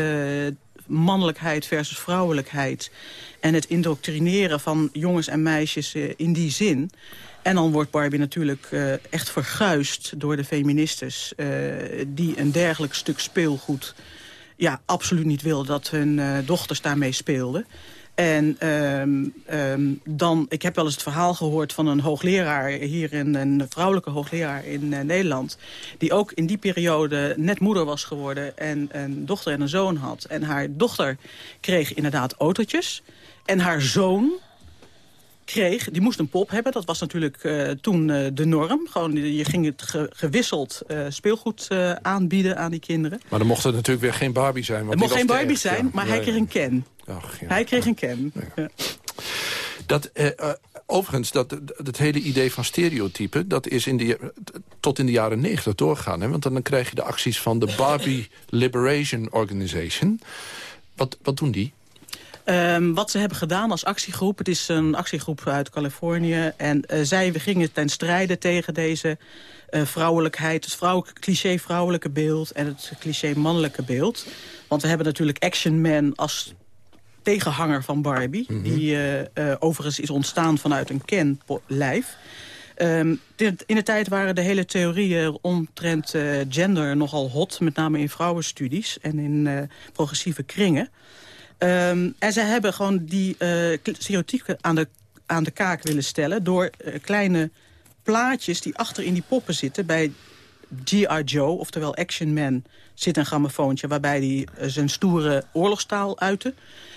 mannelijkheid versus vrouwelijkheid. En het indoctrineren van jongens en meisjes in die zin. En dan wordt Barbie natuurlijk echt verguisd door de feministes... Die een dergelijk stuk speelgoed ja, absoluut niet wilden dat hun dochters daarmee speelden. En um, um, dan, ik heb wel eens het verhaal gehoord van een hoogleraar hier, in, een vrouwelijke hoogleraar in uh, Nederland, die ook in die periode net moeder was geworden en een dochter en een zoon had. En haar dochter kreeg inderdaad autootjes en haar zoon kreeg, die moest een pop hebben. Dat was natuurlijk uh, toen uh, de norm. Gewoon, je ging het ge gewisseld uh, speelgoed aanbieden aan die kinderen. Maar dan mocht het natuurlijk weer geen Barbie zijn. Want het mocht geen Barbie echt, zijn, ja. maar hij kreeg een Ken. Ach, ja. Hij kreeg een Ken. Ja. Dat, overigens, dat, dat hele idee van stereotypen... dat is in de, tot in de jaren negentig doorgaan. Hè? Want dan krijg je de acties van de Barbie Liberation Organization. Wat, wat doen die? Um, wat ze hebben gedaan als actiegroep, het is een actiegroep uit Californië... en uh, zij gingen ten strijde tegen deze uh, vrouwelijkheid... het vrouw, cliché vrouwelijke beeld en het cliché mannelijke beeld. Want we hebben natuurlijk Action Man als tegenhanger van Barbie... Mm -hmm. die uh, overigens is ontstaan vanuit een Ken-lijf... Um, in de tijd waren de hele theorieën omtrent gender nogal hot. Met name in vrouwenstudies en in progressieve kringen. Um, en zij hebben gewoon die uh, stereotypen aan de, aan de kaak willen stellen... door uh, kleine plaatjes die achter in die poppen zitten. Bij G.I. Joe, oftewel Action Man, zit een grammofoontje... waarbij hij uh, zijn stoere oorlogstaal uitte.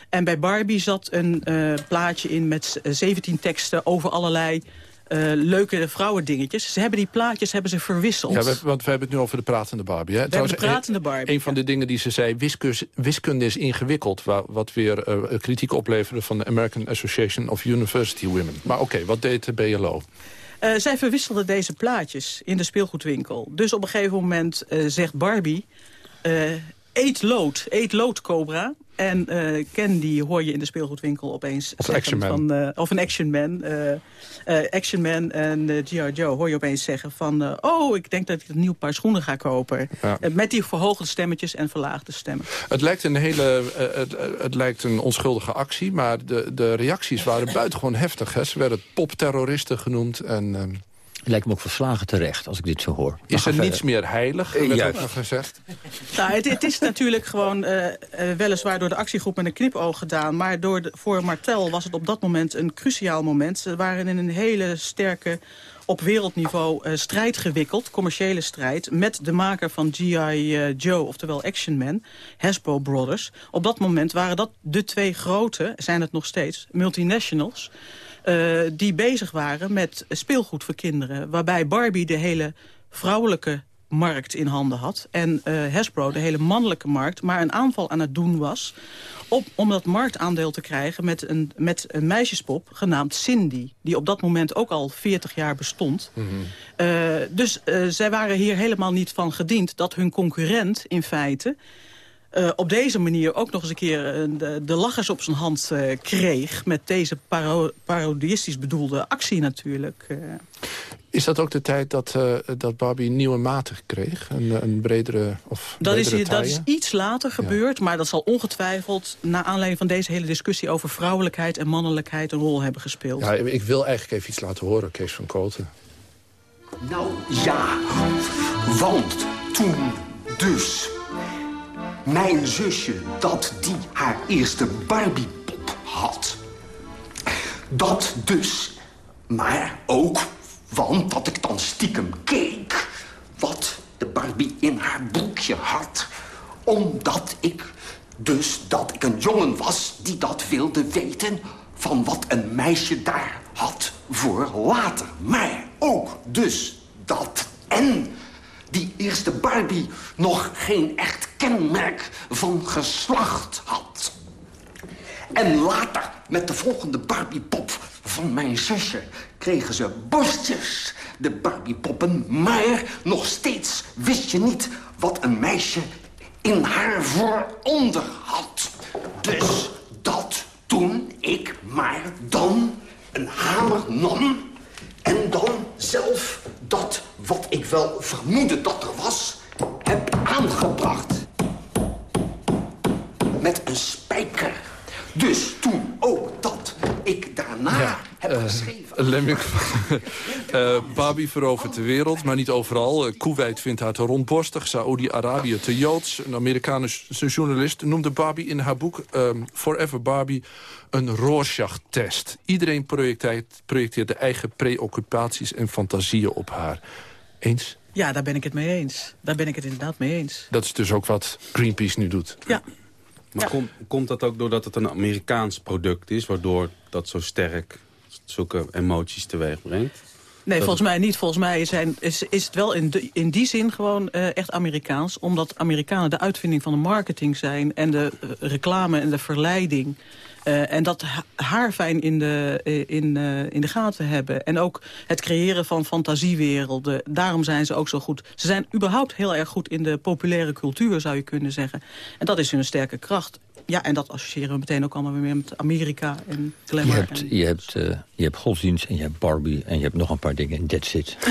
En bij Barbie zat een plaatje in met 17 teksten over allerlei... Uh, leuke vrouwendingetjes. Ze hebben die plaatjes hebben ze verwisseld. Ja, we, want we hebben het nu over de pratende Barbie. Hè? We Trouwens, hebben de pratende Barbie. Een, van de dingen die ze zei, wiskunde, wiskunde is ingewikkeld. Wat weer uh, kritiek opleverde van de American Association of University Women. Maar oké, okay, wat deed de BLO? Uh, zij verwisselden deze plaatjes in de speelgoedwinkel. Dus op een gegeven moment zegt Barbie... eet lood, eet lood, Cobra. En uh, Ken, die hoor je in de speelgoedwinkel opeens of Man. Van, uh, of een Action Man. Uh, Action Man en G.I. Joe hoor je opeens zeggen van... oh, ik denk dat ik een nieuw paar schoenen ga kopen. Ja. met die verhoogde stemmetjes en verlaagde stemmen. Het lijkt een hele... het, het, lijkt een onschuldige actie, maar de, de reacties waren buitengewoon heftig. Hè? Ze werden popterroristen genoemd en... Lijkt me ook verslagen terecht, als ik dit zo hoor. Is er niets meer heilig, werd Juist. ook gezegd? Nou, het, het, is natuurlijk gewoon uh, uh, weliswaar door de actiegroep met een knipoog gedaan... maar door de, voor Martel was het op dat moment een cruciaal moment. Ze waren in een hele sterke op wereldniveau uh, strijd gewikkeld, commerciële strijd... met de maker van G.I. Joe, oftewel Action Man, Hasbro Brothers. Op dat moment waren dat de twee grote, zijn het nog steeds, multinationals... Uh, die bezig waren met speelgoed voor kinderen. Waarbij Barbie de hele vrouwelijke markt in handen had. En uh, Hasbro de hele mannelijke markt. Maar een aanval aan het doen was op, om dat marktaandeel te krijgen met een, met een meisjespop genaamd Cindy. Die op dat moment ook al 40 jaar bestond. Mm -hmm. uh, dus uh, zij waren hier helemaal niet van gediend dat hun concurrent in feite... Uh, op deze manier ook nog eens een keer uh, de, de lachers op zijn hand uh, kreeg... met deze paro parodistisch bedoelde actie natuurlijk. Is dat ook de tijd dat, dat Barbie nieuwe maten kreeg? Een, een bredere of dat bredere is, dat is iets later gebeurd, ja. maar dat zal ongetwijfeld... naar aanleiding van deze hele discussie over vrouwelijkheid en mannelijkheid... een rol hebben gespeeld. Ja, ik wil eigenlijk even iets laten horen, Kees van Koten. Nou ja, want toen dus mijn zusje dat die haar eerste Barbiepop had. Dat dus. Maar ook, want dat ik dan stiekem keek... wat de Barbie in haar broekje had. Omdat ik dus dat ik een jongen was die dat wilde weten... van wat een meisje daar had voor later. Maar ook dus dat en die eerste Barbie nog geen echt kenmerk van geslacht had. En later, met de volgende Barbiepop van mijn zusje... kregen ze borstjes, de Barbiepoppen. Maar nog steeds wist je niet wat een meisje in haar vooronder had. Dus dat toen ik maar dan een hamer nam... en dan zelf dat wat ik wel vermoedde dat er was, heb aangebracht. Met een spijker. Dus toen ook dat ik daarna ja, heb uh, geschreven... Lemming, Uh, Barbie verovert de wereld, maar niet overal. Uh, Kuwait vindt haar te rondborstig, Saoedi-Arabië te Joods. Een Amerikaanse journalist noemde Barbie in haar boek um, Forever Barbie een Rorschach-test. Iedereen projecteert, projecteert de eigen preoccupaties en fantasieën op haar. Eens? Ja, daar ben ik het mee eens. Daar ben ik het inderdaad mee eens. Dat is dus ook wat Greenpeace nu doet. Ja. Maar komt, komt dat ook doordat het een Amerikaans product is... waardoor dat zo sterk zulke emoties teweeg brengt? Nee, volgens mij niet. Volgens mij zijn, is, is het wel in, in die zin gewoon uh, echt Amerikaans. Omdat Amerikanen de uitvinding van de marketing zijn... en de uh, reclame en de verleiding. Uh, en dat haar fijn in de, in, in de gaten hebben. En ook het creëren van fantasiewerelden. Daarom zijn ze ook zo goed. Ze zijn überhaupt heel erg goed in de populaire cultuur, zou je kunnen zeggen. En dat is hun sterke kracht. Ja, en dat associëren we meteen ook allemaal weer met Amerika en glamour. Je hebt, en... je hebt, uh, je hebt godsdienst en je hebt Barbie en je hebt nog een paar dingen en that's it.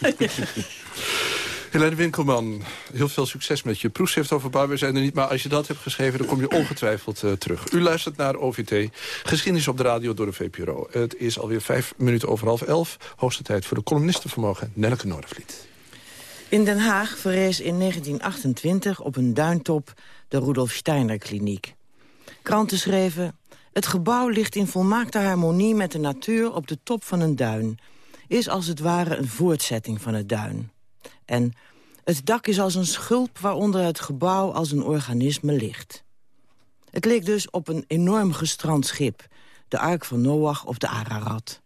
Helene Winkelman, heel veel succes met je proefschrift over Barbie. We zijn er niet, maar als je dat hebt geschreven, dan kom je ongetwijfeld uh, terug. U luistert naar OVT, geschiedenis op de radio door de VPRO. Het is alweer vijf minuten over half elf. Hoogste tijd voor de columnistenvermogen, Nelleke Noordervliet. In Den Haag verrees in 1928 op een duintop de Rudolf Steiner Kliniek. Kranten schreven... Het gebouw ligt in volmaakte harmonie met de natuur op de top van een duin. Is als het ware een voortzetting van het duin. En het dak is als een schulp waaronder het gebouw als een organisme ligt. Het leek dus op een enorm gestrand schip. De Ark van Noach of de Ararat.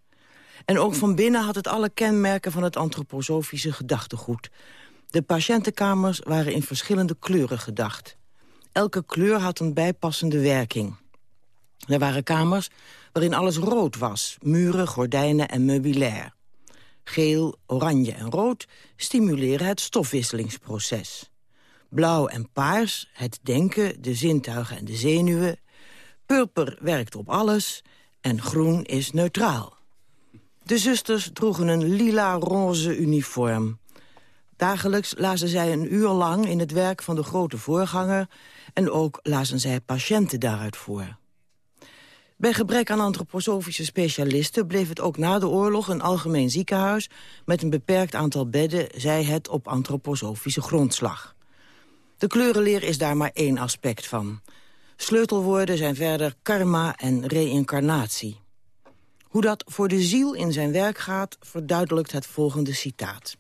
En ook van binnen had het alle kenmerken van het antroposofische gedachtegoed. De patiëntenkamers waren in verschillende kleuren gedacht. Elke kleur had een bijpassende werking. Er waren kamers waarin alles rood was. Muren, gordijnen en meubilair. Geel, oranje en rood stimuleren het stofwisselingsproces. Blauw en paars, het denken, de zintuigen en de zenuwen. Purper werkt op alles en groen is neutraal. De zusters droegen een lila-roze uniform. Dagelijks lazen zij een uur lang in het werk van de grote voorganger... en ook lazen zij patiënten daaruit voor. Bij gebrek aan antroposofische specialisten bleef het ook na de oorlog een algemeen ziekenhuis met een beperkt aantal bedden, zij het op antroposofische grondslag. De kleurenleer is daar maar één aspect van. Sleutelwoorden zijn verder karma en reïncarnatie. Hoe dat voor de ziel in zijn werk gaat, verduidelijkt het volgende citaat.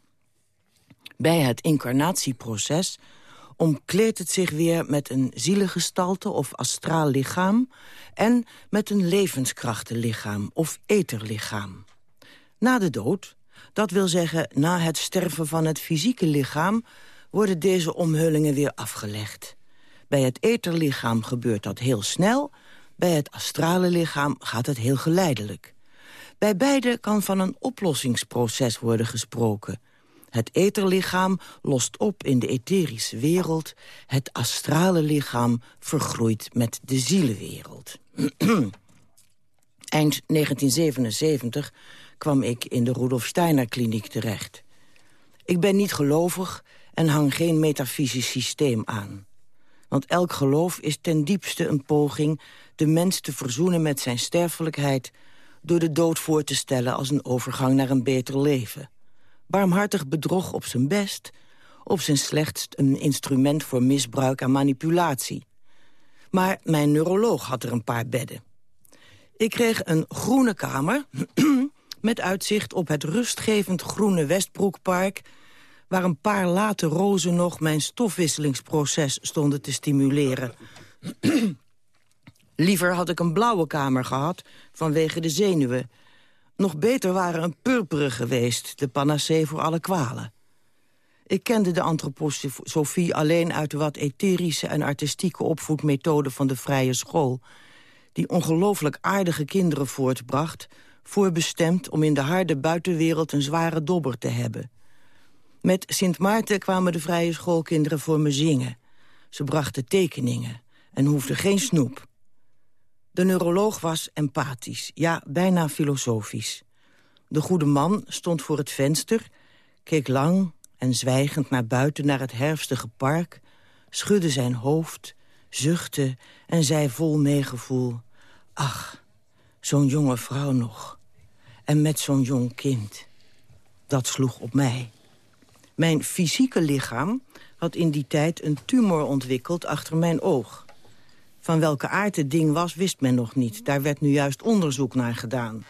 Bij het incarnatieproces omkleedt het zich weer met een zielengestalte of astraal lichaam... en met een levenskrachtenlichaam of etherlichaam. Na de dood, dat wil zeggen na het sterven van het fysieke lichaam... worden deze omhullingen weer afgelegd. Bij het etherlichaam gebeurt dat heel snel... bij het astrale lichaam gaat het heel geleidelijk. Bij beide kan van een oplossingsproces worden gesproken... Het etherlichaam lost op in de etherische wereld. Het astrale lichaam vergroeit met de zielenwereld. Eind 1977 kwam ik in de Rudolf Steiner kliniek terecht. Ik ben niet gelovig en hang geen metafysisch systeem aan. Want elk geloof is ten diepste een poging de mens te verzoenen met zijn sterfelijkheid... door de dood voor te stellen als een overgang naar een beter leven barmhartig bedrog op zijn best... op zijn slechtst een instrument voor misbruik en manipulatie. Maar mijn neuroloog had er een paar bedden. Ik kreeg een groene kamer met uitzicht op het rustgevend groene Westbroekpark... waar een paar late rozen nog mijn stofwisselingsproces stonden te stimuleren. Liever had ik een blauwe kamer gehad vanwege de zenuwen... Nog beter waren een purperen geweest, de panacee voor alle kwalen. Ik kende de antroposofie alleen uit de wat etherische en artistieke opvoedmethode van de vrije school, die ongelooflijk aardige kinderen voortbracht, voorbestemd om in de harde buitenwereld een zware dobber te hebben. Met Sint Maarten kwamen de vrije schoolkinderen voor me zingen. Ze brachten tekeningen en hoefden geen snoep. De neuroloog was empathisch, ja, bijna filosofisch. De goede man stond voor het venster, keek lang en zwijgend naar buiten naar het herfstige park... schudde zijn hoofd, zuchtte en zei vol meegevoel... Ach, zo'n jonge vrouw nog. En met zo'n jong kind. Dat sloeg op mij. Mijn fysieke lichaam had in die tijd een tumor ontwikkeld achter mijn oog. Van welke aard het ding was, wist men nog niet. Daar werd nu juist onderzoek naar gedaan.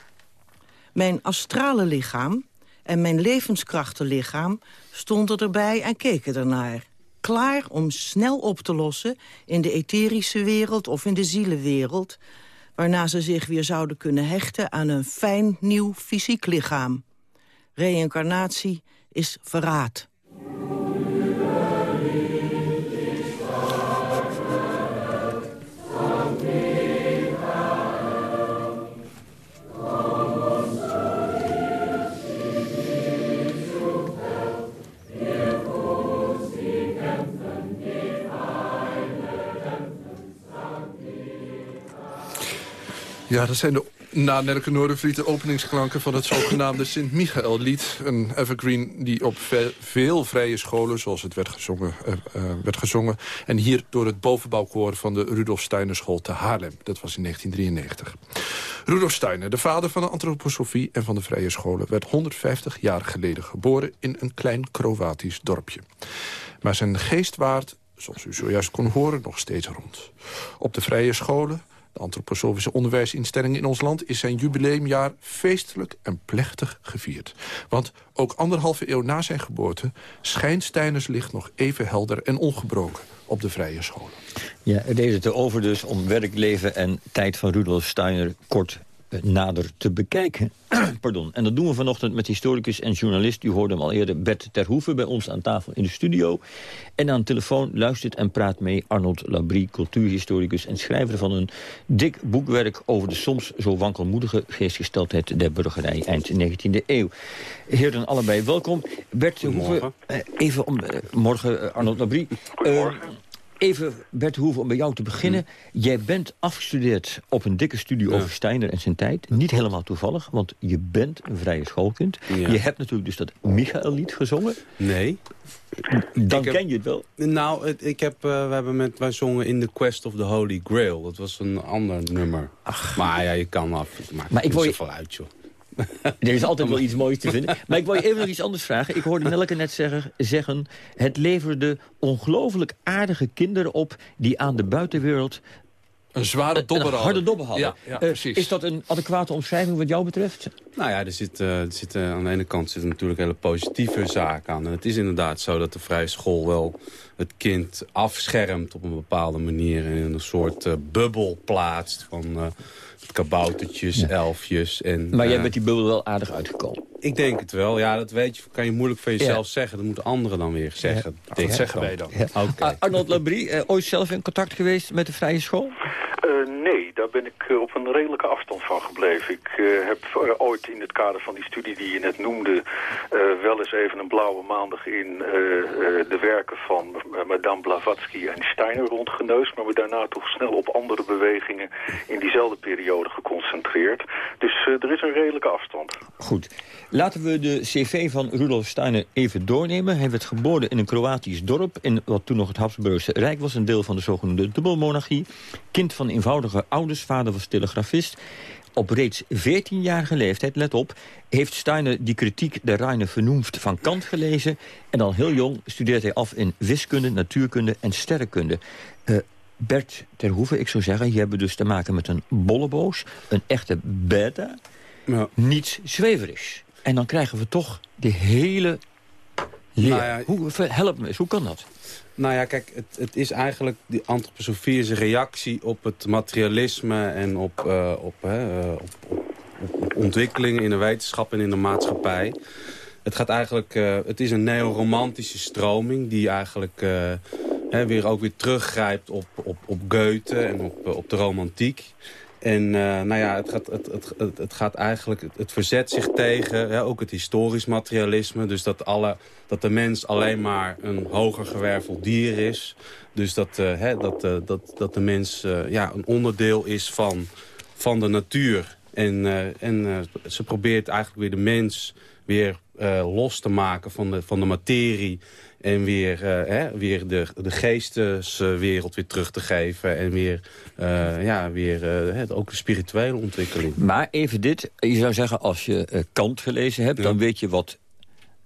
Mijn astrale lichaam en mijn levenskrachtenlichaam stonden erbij en keken ernaar. Klaar om snel op te lossen in de etherische wereld of in de zielenwereld... waarna ze zich weer zouden kunnen hechten aan een fijn nieuw fysiek lichaam. Reïncarnatie is verraad. Ja, dat zijn de na Nelke de openingsklanken van het zogenaamde Sint-Michael-lied. Een evergreen die op veel vrije scholen, zoals het werd gezongen, uh, uh, werd gezongen. En hier door het bovenbouwkoor van de Rudolf Steiner School te Haarlem. Dat was in 1993. Rudolf Steiner, de vader van de antroposofie en van de vrije scholen... werd 150 jaar geleden geboren in een klein Kroatisch dorpje. Maar zijn geest waart, zoals u zojuist kon horen, nog steeds rond. Op de vrije scholen de antroposofische onderwijsinstelling in ons land... is zijn jubileumjaar feestelijk en plechtig gevierd. Want ook anderhalve eeuw na zijn geboorte... schijnt Steiners licht nog even helder en ongebroken op de vrije scholen. Ja, deze te over dus om werk, leven en tijd van Rudolf Steiner kort nader te bekijken. Pardon. En dat doen we vanochtend met historicus en journalist. U hoorde hem al eerder, Bert Terhoeven, bij ons aan tafel in de studio. En aan de telefoon luistert en praat mee Arnold Labrie, cultuurhistoricus... en schrijver van een dik boekwerk over de soms zo wankelmoedige geestgesteldheid der burgerij eind 19e eeuw. Heren, allebei welkom. Bert Terhoeven, even om... morgen, Arnold Labrie. Goedemorgen. Even, Bert Hoeven, om bij jou te beginnen. Jij bent afgestudeerd op een dikke studie over Steiner en zijn tijd. Niet helemaal toevallig, want je bent een vrije schoolkind. Ja. Je hebt natuurlijk dus dat Michael-lied gezongen. Nee. Dan heb- ken je het wel. Nou, ik heb, eh, we hebben met, wij zongen In the Quest of the Holy Grail. Dat was een ander nummer. Maar ja, je kan af. Maar ik niet wil je- zoveel uit, joh. Er is altijd wel iets moois te vinden. Maar ik wil je even nog iets anders vragen. Ik hoorde Nelke net zeggen, zeggen... het leverde ongelooflijk aardige kinderen op... die aan de buitenwereld... Een zware dobber een hadden. harde dobber hadden. Ja, ja, Eh, precies. is dat een adequate omschrijving wat jou betreft? Nou ja, er zit, eh, er zit, eh, aan de ene kant zit natuurlijk hele positieve zaken aan. En het is inderdaad zo dat de vrije school wel het kind afschermt op een bepaalde manier. En in een soort eh, bubbel plaatst van eh, kaboutertjes, elfjes. En, Maar jij eh, bent die bubbel wel aardig uitgekomen. Ik denk het wel. Ja, dat weet je, kan je moeilijk van jezelf Ja. zeggen. Dat moeten anderen dan weer zeggen. Ja. Dat zeggen wij dan. Ja. Oké. Ar- Arnold Labrie, eh, ooit zelf in contact geweest met de vrije school? Eh, nee, daar ben ik op een redelijke afstand van gebleven. Ik eh, heb ooit in het kader van die studie die je net noemde... eh, wel eens even een blauwe maandag in eh, eh, de werken van Madame Blavatsky en Steiner rondgeneust... maar me daarna toch snel op andere bewegingen in diezelfde periode geconcentreerd. Dus eh, er is een redelijke afstand. Goed. Laten we de cv van Rudolf Steiner even doornemen. Hij werd geboren in een Kroatisch dorp... in wat toen nog het Habsburgse Rijk was... een deel van de zogenoemde dubbelmonarchie. Kind van eenvoudige ouders, vader was telegrafist. Op reeds 14-jarige leeftijd, let op... heeft Steiner die kritiek der reine Vernunft van Kant gelezen... en al heel jong studeert hij af in wiskunde, natuurkunde en sterrenkunde... Eh, Bert Terhoeven, ik zou zeggen, je hebt dus te maken met een bolleboos... een echte beta, Ja. niets zweverigs. En dan krijgen we toch de hele leer. Nou ja, hoe, help me eens, hoe kan dat? Nou ja, kijk, het, het is eigenlijk... Die antroposofie is een reactie op het materialisme... en op, eh, op, hè, eh, op, op, op ontwikkelingen in de wetenschap en in de maatschappij. Het gaat eigenlijk... eh, het is een neoromantische stroming... die eigenlijk hè, weer ook weer teruggrijpt op, op, op Goethe en op, eh, op de romantiek. En eh, nou ja, het gaat, het, het, het, gaat eigenlijk, het, verzet zich tegen, hè, ook het historisch materialisme. Dus dat, alle, dat de mens alleen maar een hoger gewerveld dier is. Dus dat, eh, hè, dat, dat, dat de mens ja, een onderdeel is van, van de natuur. En, en ze probeert eigenlijk weer de mens weer los te maken van de, van de materie. En weer, eh, hè, weer de, de geesteswereld weer terug te geven. En weer, eh, ja, weer eh, ook de spirituele ontwikkeling. Maar even dit, je zou zeggen, als je Kant gelezen hebt... dan weet je wat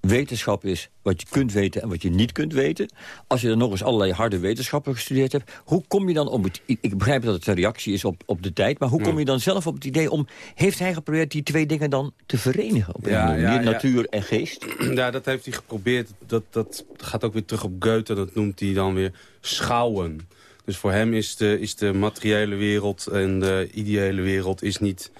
wetenschap is wat je kunt weten en wat je niet kunt weten. Als je dan nog eens allerlei harde wetenschappen gestudeerd hebt... hoe kom je dan op het... Ik begrijp dat het een reactie is op, op de tijd... maar hoe kom je dan zelf op het idee om... heeft hij geprobeerd die twee dingen dan te verenigen? Op een ja, manier, ja, natuur en geest? Ja, dat heeft hij geprobeerd. Dat, dat gaat ook weer terug op Goethe. Dat noemt hij dan weer schouwen. Dus voor hem is de, is de materiële wereld en de ideële wereld is niet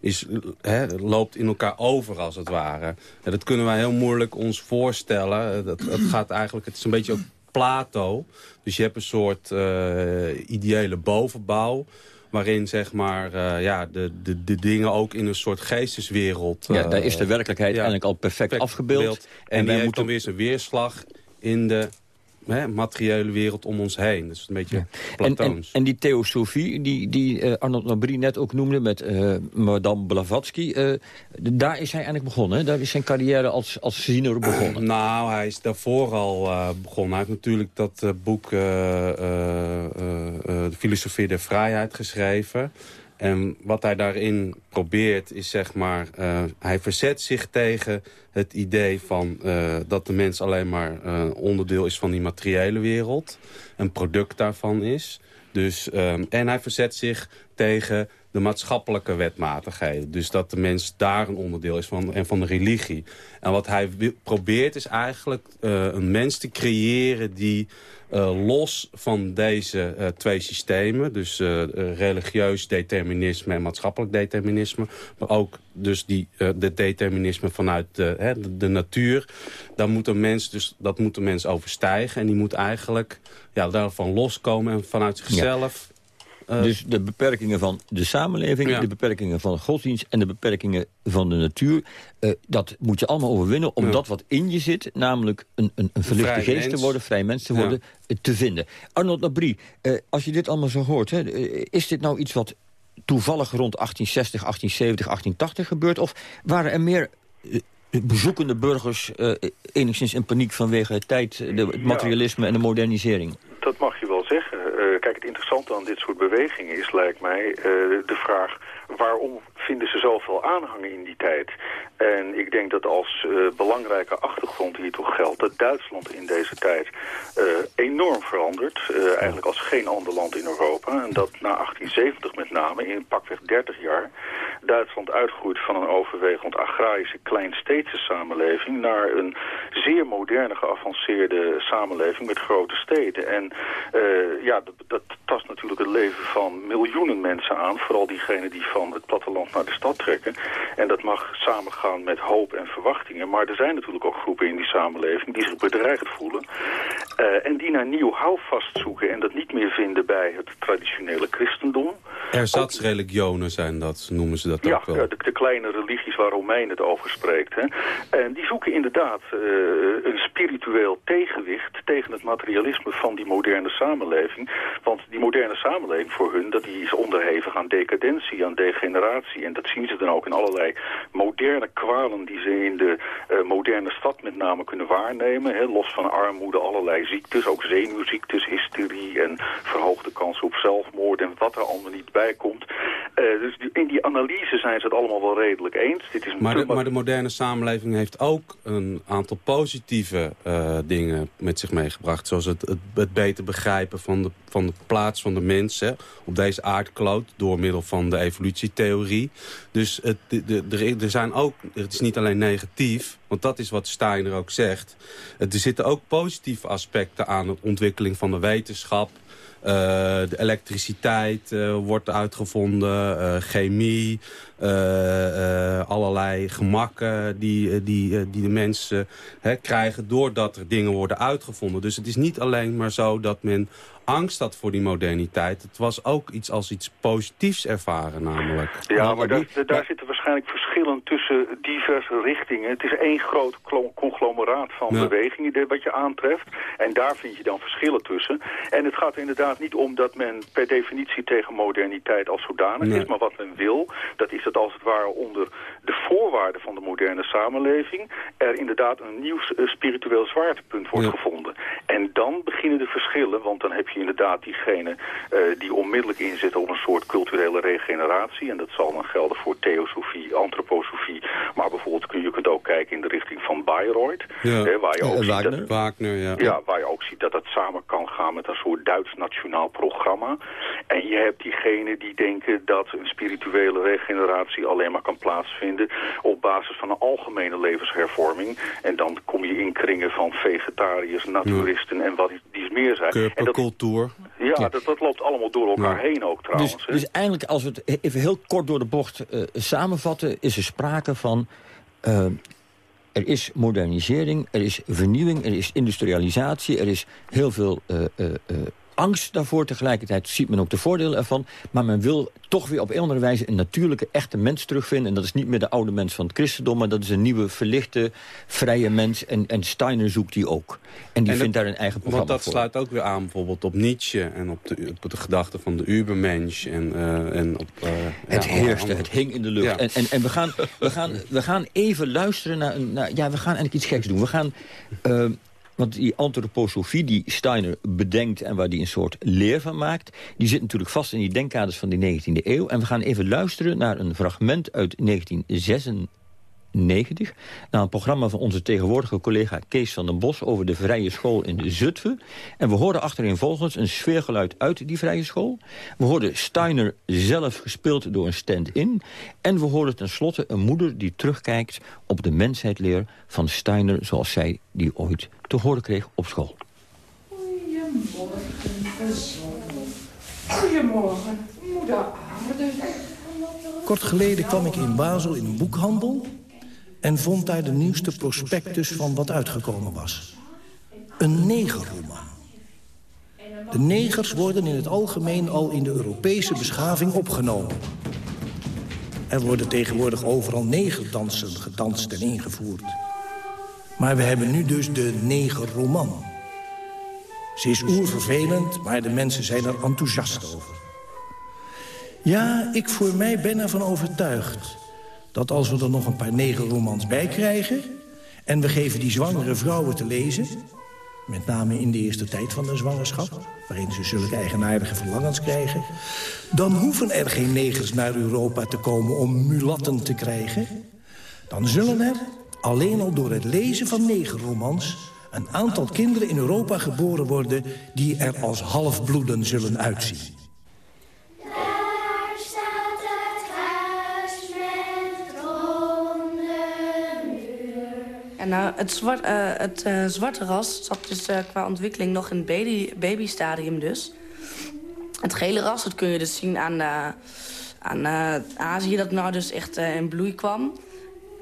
is, hè, loopt in elkaar over als het ware. En dat kunnen wij heel moeilijk ons voorstellen. Dat, dat gaat eigenlijk, het is een beetje ook Plato. Dus je hebt een soort uh, ideële bovenbouw waarin zeg maar, uh, ja, de, de, de dingen ook in een soort geesteswereld... ja, daar is de eh, werkelijkheid ja, eigenlijk al perfect, afgebeeld. En, en die heeft dan weer zijn weerslag in de hè, materiële wereld om ons heen. Dat is een beetje ja. platoons. En, en, die theosofie, die, die uh, Arnold Nabri net ook noemde met uh, Madame Blavatsky... Uh, daar is hij eigenlijk begonnen, hè? Daar is zijn carrière als, als ziener begonnen. nou, hij is daarvoor al begonnen. Hij heeft natuurlijk dat boek De Filosofie der Vrijheid geschreven... En wat hij daarin probeert is zeg maar... Uh, hij verzet zich tegen het idee van uh, dat de mens alleen maar uh, onderdeel is van die materiële wereld. Een product daarvan is. Dus, um, en hij verzet zich tegen de maatschappelijke wetmatigheden. Dus dat de mens daar een onderdeel is van, en van de religie. En wat hij probeert is eigenlijk een mens te creëren die uh, los van deze uh, twee systemen, dus religieus determinisme en maatschappelijk determinisme, maar ook dus die, de determinisme vanuit de, hè, de, natuur, dan moet een mens dus, dat moet een mens overstijgen en die moet eigenlijk ja, daarvan loskomen en vanuit zichzelf... Uh, dus de beperkingen van de samenleving, ja. de beperkingen van de godsdienst... en de beperkingen van de natuur, uh, dat moet je allemaal overwinnen... om ja. dat wat in je zit, namelijk een, een, een verlichte geest mens. te worden... vrij mens te worden, ja. te vinden. Arnold Labrie, uh, als je dit allemaal zo hoort... Hè, is dit nou iets wat toevallig rond 1860, 1870, 1880 gebeurt... of waren er meer bezoekende burgers enigszins in paniek... vanwege tijd, de, het materialisme en de modernisering? Dat mag je. Kijk, het interessante aan dit soort bewegingen is, lijkt mij, uh, de vraag waarom vinden ze zoveel aanhangen in die tijd? En ik denk dat als uh, belangrijke achtergrond hier toch geldt... dat Duitsland in deze tijd uh, enorm verandert. Uh, eigenlijk als geen ander land in Europa. En dat na 1870 met name, in pakweg 30 jaar... Duitsland uitgroeit van een overwegend agrarische kleinsteedse samenleving... naar een zeer moderne, geavanceerde samenleving met grote steden. En ja, dat, dat tast natuurlijk het leven van miljoenen mensen aan. Vooral diegenen die van het platteland naar de stad trekken. En dat mag samengaan met hoop en verwachtingen. Maar er zijn natuurlijk ook groepen in die samenleving die zich bedreigd voelen. Uh, en die naar nieuw houvast zoeken en dat niet meer vinden bij het traditionele christendom. Erzatsreligionen zijn dat, noemen ze dat ja, ook wel. Ja, de, de, kleine religies waar Romein het over spreekt. Hè. En die zoeken inderdaad uh, een spiritueel tegenwicht tegen het materialisme van die moderne samenleving. Want die moderne samenleving voor hun, dat die is onderhevig aan decadentie, aan degeneratie. En dat zien ze dan ook in allerlei moderne kwalen die ze in de uh, moderne stad met name kunnen waarnemen. Hè. Los van armoede, allerlei ziektes, ook zenuwziektes, hysterie en verhoogde kans op zelfmoord en wat er allemaal niet bij komt. Uh, dus in die analyse zijn ze het allemaal wel redelijk eens. Dit is maar, de, maar de moderne samenleving heeft ook een aantal positieve uh, dingen met zich meegebracht. Zoals het, het, het, beter begrijpen van de, van de plaats van de mens hè, op deze aardkloot door middel van de evolutietheorie. Dus het, de, de, er zijn ook, het is niet alleen negatief, want dat is wat Steiner ook zegt. Er zitten ook positieve aspecten aan de ontwikkeling van de wetenschap. Uh, de elektriciteit uh, wordt uitgevonden, uh, chemie, allerlei gemakken die, die, die de mensen krijgen doordat er dingen worden uitgevonden. Dus het is niet alleen maar zo dat men angst had voor die moderniteit. Het was ook iets als iets positiefs ervaren namelijk. Ja, maar daar, daar zitten waarschijnlijk verschillen tussen diverse richtingen. Het is één groot conglomeraat van ja. bewegingen wat je aantreft. En daar vind je dan verschillen tussen. En het gaat er inderdaad niet om dat men per definitie tegen moderniteit als zodanig nee. is. Maar wat men wil, dat is dat als het ware onder de voorwaarden van de moderne samenleving... er inderdaad een nieuw spiritueel zwaartepunt wordt ja. gevonden. En dan beginnen de verschillen, want dan heb je inderdaad diegene uh, die onmiddellijk inzetten op een soort culturele regeneratie. En dat zal dan gelden voor theosofie, antroposofie. Maar bijvoorbeeld kun je kunt ook kijken in de richting van Bayreuth. Ja. waar je ook Wagner. ziet dat, Wagner, ja. ja. waar je ook ziet dat dat samen kan gaan met een soort Duits nationaal programma. En je hebt diegenen die denken dat een spirituele regeneratie alleen maar kan plaatsvinden op basis van een algemene levenshervorming. En dan kom je in kringen van vegetariërs, naturisten en wat die meer zijn. En dat, cultuur. ja, Dat, dat loopt allemaal door elkaar heen ook trouwens. Dus, dus eigenlijk, als we het even heel kort door de bocht eh, samenvatten... is er sprake van... eh, er is modernisering, er is vernieuwing, er is industrialisatie... er is heel veel eh, angst daarvoor. Tegelijkertijd ziet men ook de voordelen ervan. Maar men wil toch weer op een andere wijze een natuurlijke, echte mens terugvinden. En dat is niet meer de oude mens van het christendom... maar dat is een nieuwe, verlichte, vrije mens. En, en Steiner zoekt die ook. En die En vindt dat- daar een eigen programma Want dat voor. sluit ook weer aan bijvoorbeeld op Nietzsche... en op de, op de gedachte van de Ubermensch en, eh, en op... eh, Het ja, heerste, andere- het hing in de lucht. Ja. En, en, en we, gaan, we, gaan, we gaan even luisteren naar, een, naar... Ja, we gaan eigenlijk iets geks doen. We gaan... eh, want die antroposofie die Steiner bedenkt en waar hij een soort leer van maakt... die zit natuurlijk vast in die denkkaders van die 19e eeuw. En we gaan even luisteren naar een fragment uit 1996... naar een programma van onze tegenwoordige collega Kees van den Bos... over de vrije school in Zutphen. En we horen achtereenvolgens een sfeergeluid uit die vrije school. We hoorden Steiner zelf gespeeld door een stand-in. En we horen tenslotte een moeder die terugkijkt op de mensheidleer van Steiner... zoals zij die ooit te horen kreeg op school. Goedemorgen, moeder aarde. Kort geleden kwam ik in Basel in een boekhandel... en vond daar de nieuwste prospectus van wat uitgekomen was. Een negerroman. De negers worden in het algemeen al in de Europese beschaving opgenomen. Er worden tegenwoordig overal negerdansen gedanst en ingevoerd. Maar we hebben nu dus de negerroman. Ze is oervervelend, maar de mensen zijn er enthousiast over. Ja, ik voor mij ben ervan overtuigd... dat als we er nog een paar negerromans bij krijgen... en we geven die zwangere vrouwen te lezen... met name in de eerste tijd van de zwangerschap... waarin ze zulke eigenaardige verlangens krijgen... dan hoeven er geen negers naar Europa te komen om mulatten te krijgen. Dan zullen er, alleen al door het lezen van negerromans... een aantal kinderen in Europa geboren worden... die er als halfbloeden zullen uitzien. En nou, het, eh, eh, zwarte ras zat dus qua ontwikkeling nog in het baby, babystadium dus. Het gele ras, dat kun je dus zien aan, aan Azië, dat nou dus echt in bloei kwam.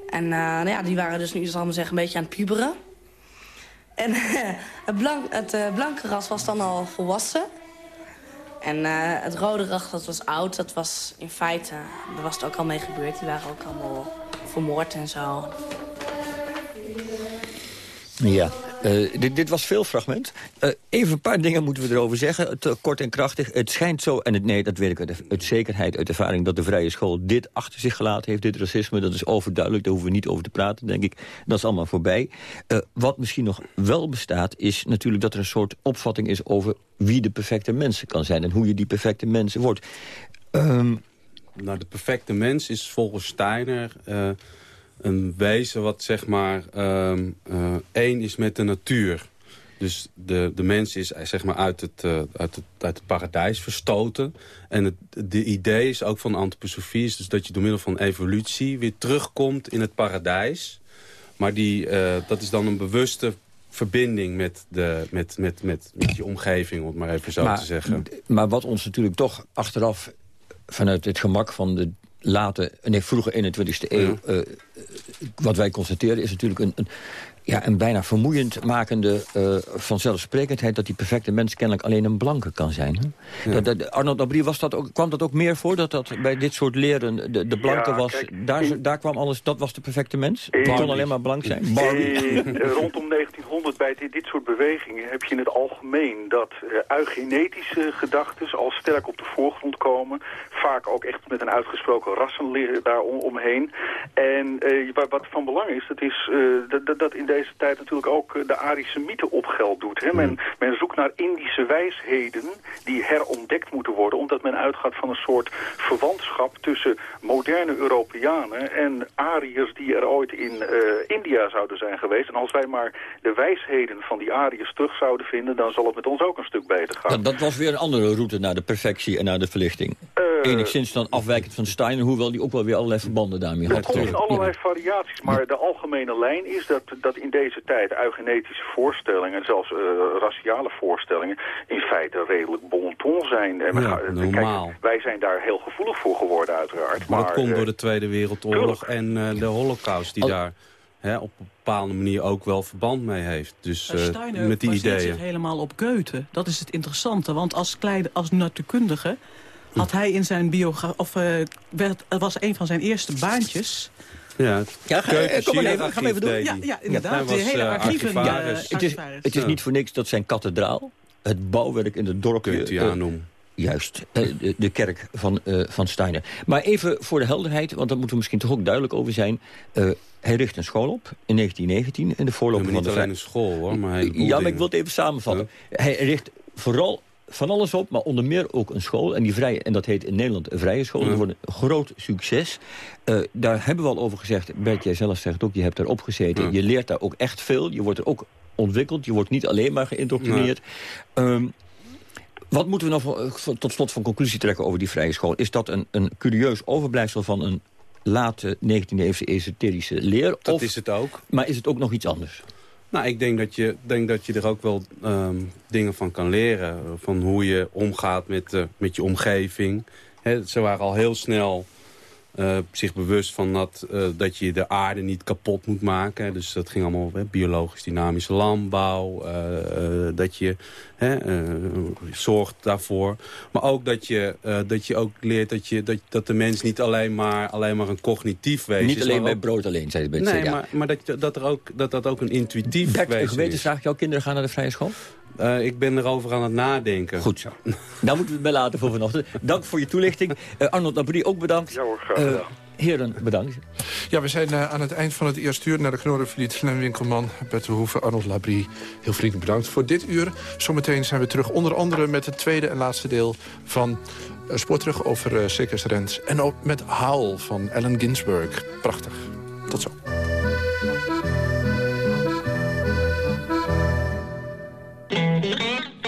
En nou ja, die waren dus nu, zal ik zeggen, een beetje aan het puberen. En het, blank, het blanke ras was dan al volwassen. En het rode ras, dat was oud. Dat was in feite, daar was het ook al mee gebeurd. Die waren ook allemaal vermoord en zo. Ja, eh, dit, dit was veel fragment. Eh, even een paar dingen moeten we erover zeggen. Het, eh, kort en krachtig. Het schijnt zo, en het, nee, dat weet ik uit, zekerheid, uit ervaring... dat de vrije school dit achter zich gelaten heeft, dit racisme. Dat is overduidelijk, daar hoeven we niet over te praten, denk ik. Dat is allemaal voorbij. Wat misschien nog wel bestaat, is natuurlijk dat er een soort opvatting is... over wie de perfecte mensen kan zijn en hoe je die perfecte mensen wordt. Ehm, Nou, de perfecte mens is volgens Steiner een wezen wat zeg maar ehm, eh, één is met de natuur. Dus de, de mens is zeg maar uit het, eh, uit het, uit het paradijs verstoten. En het de idee is ook van de antroposofie... is dus dat je door middel van evolutie weer terugkomt in het paradijs. Maar die, eh, dat is dan een bewuste verbinding met, de, met, met, met, met je omgeving, om het maar even zo maar, te zeggen. Maar wat ons natuurlijk toch achteraf vanuit het gemak van de late, nee, vroege 21e eeuw... eh, wat wij constateren is natuurlijk een, een, ja, een bijna vermoeiend makende eh, vanzelfsprekendheid... dat die perfecte mens kennelijk alleen een blanke kan zijn. Hè? Dat, dat, Arnold Dabrie, was dat ook, kwam dat ook meer voor? Dat dat bij dit soort leren de, de blanke Ja, was... kijk, daar, in- dat kwam alles, dat was de perfecte mens? Die kon alleen maar blank zijn? Eh, rondom 1900 bij dit, dit soort bewegingen heb je in het algemeen dat eh, eugenetische gedachten al sterk op de voorgrond komen. Vaak ook echt met een uitgesproken rassenleer daar om- omheen. En eh, wa- wat van belang is, dat is eh, dat, dat- dat in de deze tijd natuurlijk ook eh, de Arische mythe op geld doet. Hè? Men, men zoekt naar Indische wijsheden die herontdekt moeten worden... omdat men uitgaat van een soort verwantschap tussen moderne Europeanen... en Ariërs die er ooit in eh, India zouden zijn geweest. En als wij maar de wijsheden van die Ariërs terug zouden vinden... dan zal het met ons ook een stuk beter gaan. Dat, dat was weer een andere route naar de perfectie en naar de verlichting. Enigszins dan afwijkend van Steiner, hoewel die ook wel weer allerlei verbanden daarmee Er had. komt in allerlei variaties, maar de algemene lijn is dat, dat in deze tijd eugenetische voorstellingen, zelfs eh, raciale voorstellingen, in feite redelijk bon ton zijn. En we Ja, gaan- normaal. Kijk, wij zijn daar heel gevoelig voor geworden uiteraard. Maar dat komt eh, door de Tweede Wereldoorlog en eh, de holocaust die daar hè, op een bepaalde manier ook wel verband mee heeft. Dus Uh, eh, Steiner met die ideeën. zich helemaal op Goethe. Dat is het interessante, want als, kleine, als natuurkundige... had hij in zijn biografie... of eh, werd, het was een van zijn eerste baantjes... Ja, Ja, ga, eh, kom maar even, ga maar even doen. Ja, ja, inderdaad. Was, de hele eh, archieven. eh, Het is, archivaris. het is niet voor niks dat zijn kathedraal, het bouwwerk in het. Kunt u eh. Juist, eh, de, de kerk van, eh, van Steiner. Maar even voor de helderheid, want daar moeten we misschien toch ook duidelijk over zijn. Eh, hij richt een school op in 1919 in de voorloper Ja, van de niet alleen vrij- een school hoor, maar Ja, maar ik wil het even samenvatten. Hij richt vooral van alles op, maar onder meer ook een school. En, die vrije, en dat heet in Nederland een vrije school. Ja. Dat wordt een groot succes. Eh, daar hebben we al over gezegd. Bert, jij zelf zegt ook, je hebt erop gezeten. Ja. Je leert daar ook echt veel. Je wordt er ook ontwikkeld. Je wordt niet alleen maar geïndoctrineerd. Ehm, wat moeten we nog voor- tot slot van conclusie trekken over die vrije school? Is dat een, een curieus overblijfsel van een late 19e-eeuwse esoterische leer? Dat of, is het ook. Maar is het ook nog iets anders? Nou, ik denk dat je, denk dat je er ook wel ehm, dingen van kan leren. Van hoe je omgaat met, eh, met je omgeving. Ze waren al heel snel eh, zich bewust van dat, eh, dat je de aarde niet kapot moet maken. Dus dat ging allemaal hè, biologisch dynamische landbouw. eh, eh, dat je hè, eh, zorgt daarvoor. Maar ook dat je, eh, dat je ook leert dat, je, dat, dat de mens niet alleen maar, alleen maar een cognitief wezen Niet is. alleen maar bij ook- brood alleen, zei je bij het Nee, CDA. maar, maar dat, dat, er ook, dat dat ook een intuïtief een wezen is. gewetensvraag. Jouw kinderen gaan naar de vrije school? Eh, ik ben erover aan het nadenken. Goed zo. Daar moeten we het bij laten voor vanochtend. Dank voor je toelichting. Eh, Arnold Labrie ook bedankt. Ja hoor, graag Eh, gedaan. heren, bedankt. Ja, we zijn aan het eind van het eerste uur naar de Knorrenvliet. Sven Winkelman, Bert de Hoeven, Arnold Labrie. Heel vriendelijk bedankt voor dit uur. Zometeen zijn we terug onder andere met het tweede en laatste deel van uh, Sportterug over uh, Circus Rens. En ook met Howl van Allen Ginsberg. Prachtig. Tot zo.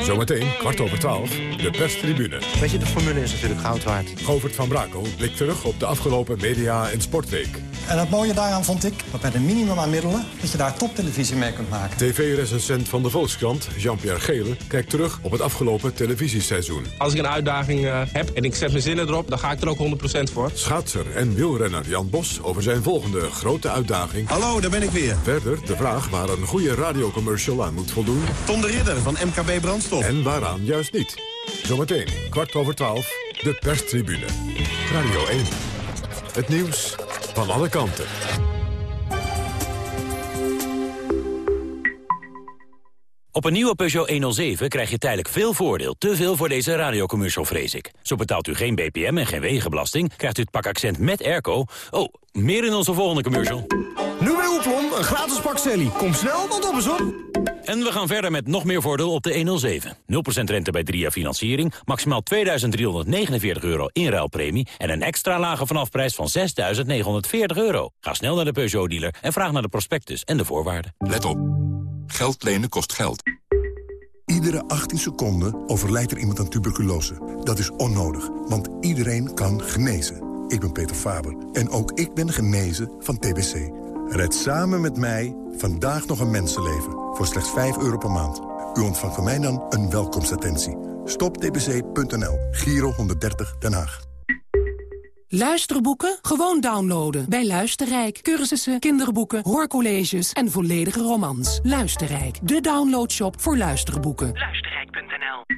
Zometeen, kwart over twaalf, de perstribune. Weet je, de formule is natuurlijk goud waard. Govert van Brakel blikt terug op de afgelopen media- en sportweek. En het mooie daaraan vond ik, dat met een minimum aan middelen... dat je daar toptelevisie mee kunt maken. TV-recensent van de Volkskrant, Jean-Pierre Gele... kijkt terug op het afgelopen televisieseizoen. Als ik een uitdaging uh, heb en ik zet mijn zinnen erop... dan ga ik er ook 100% voor. Schaatser en wielrenner Jan Bos over zijn volgende grote uitdaging. Hallo, daar ben ik weer. Verder de vraag waar een goede radiocommercial aan moet voldoen. Tom de Ridder van MKB Brandstof. En waaraan juist niet. Zometeen, kwart over twaalf, de perstribune. Radio 1. Het nieuws van alle kanten. Op een nieuwe Peugeot 107 krijg je tijdelijk veel voordeel. Te veel voor deze radiocommercial, vrees ik. Zo betaalt u geen BPM en geen wegenbelasting. Krijgt u het pak accent met airco. Oh, meer in onze volgende commercial. Nu bij Oeklon, een gratis pak Sally. Kom snel, want op is op. En we gaan verder met nog meer voordeel op de 107. 0% rente bij 3 jaar financiering. Maximaal 2.349 euro inruilpremie. En een extra lage vanafprijs van 6.940 euro. Ga snel naar de Peugeot-dealer en vraag naar de prospectus en de voorwaarden. Let op. Geld lenen kost geld. Iedere 18 seconden overlijdt er iemand aan tuberculose. Dat is onnodig, want iedereen kan genezen. Ik ben Peter Faber en ook ik ben genezen van TBC. Red samen met mij vandaag nog een mensenleven voor slechts 5 euro per maand. U ontvangt van mij dan een welkomstattentie. Stoptbc.nl, Giro 130 Den Haag. Luisterboeken? Gewoon downloaden. Bij Luisterrijk. Cursussen, kinderboeken, hoorcolleges en volledige romans. Luisterrijk. De downloadshop voor luisterboeken. Luisterrijk.nl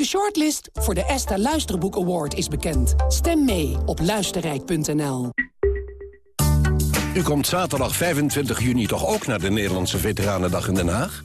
De shortlist voor de ESTA Luisterboek Award is bekend. Stem mee op luisterrijk.nl. U komt zaterdag 25 juni toch ook naar de Nederlandse Veteranendag in Den Haag?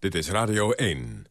Dit is Radio 1.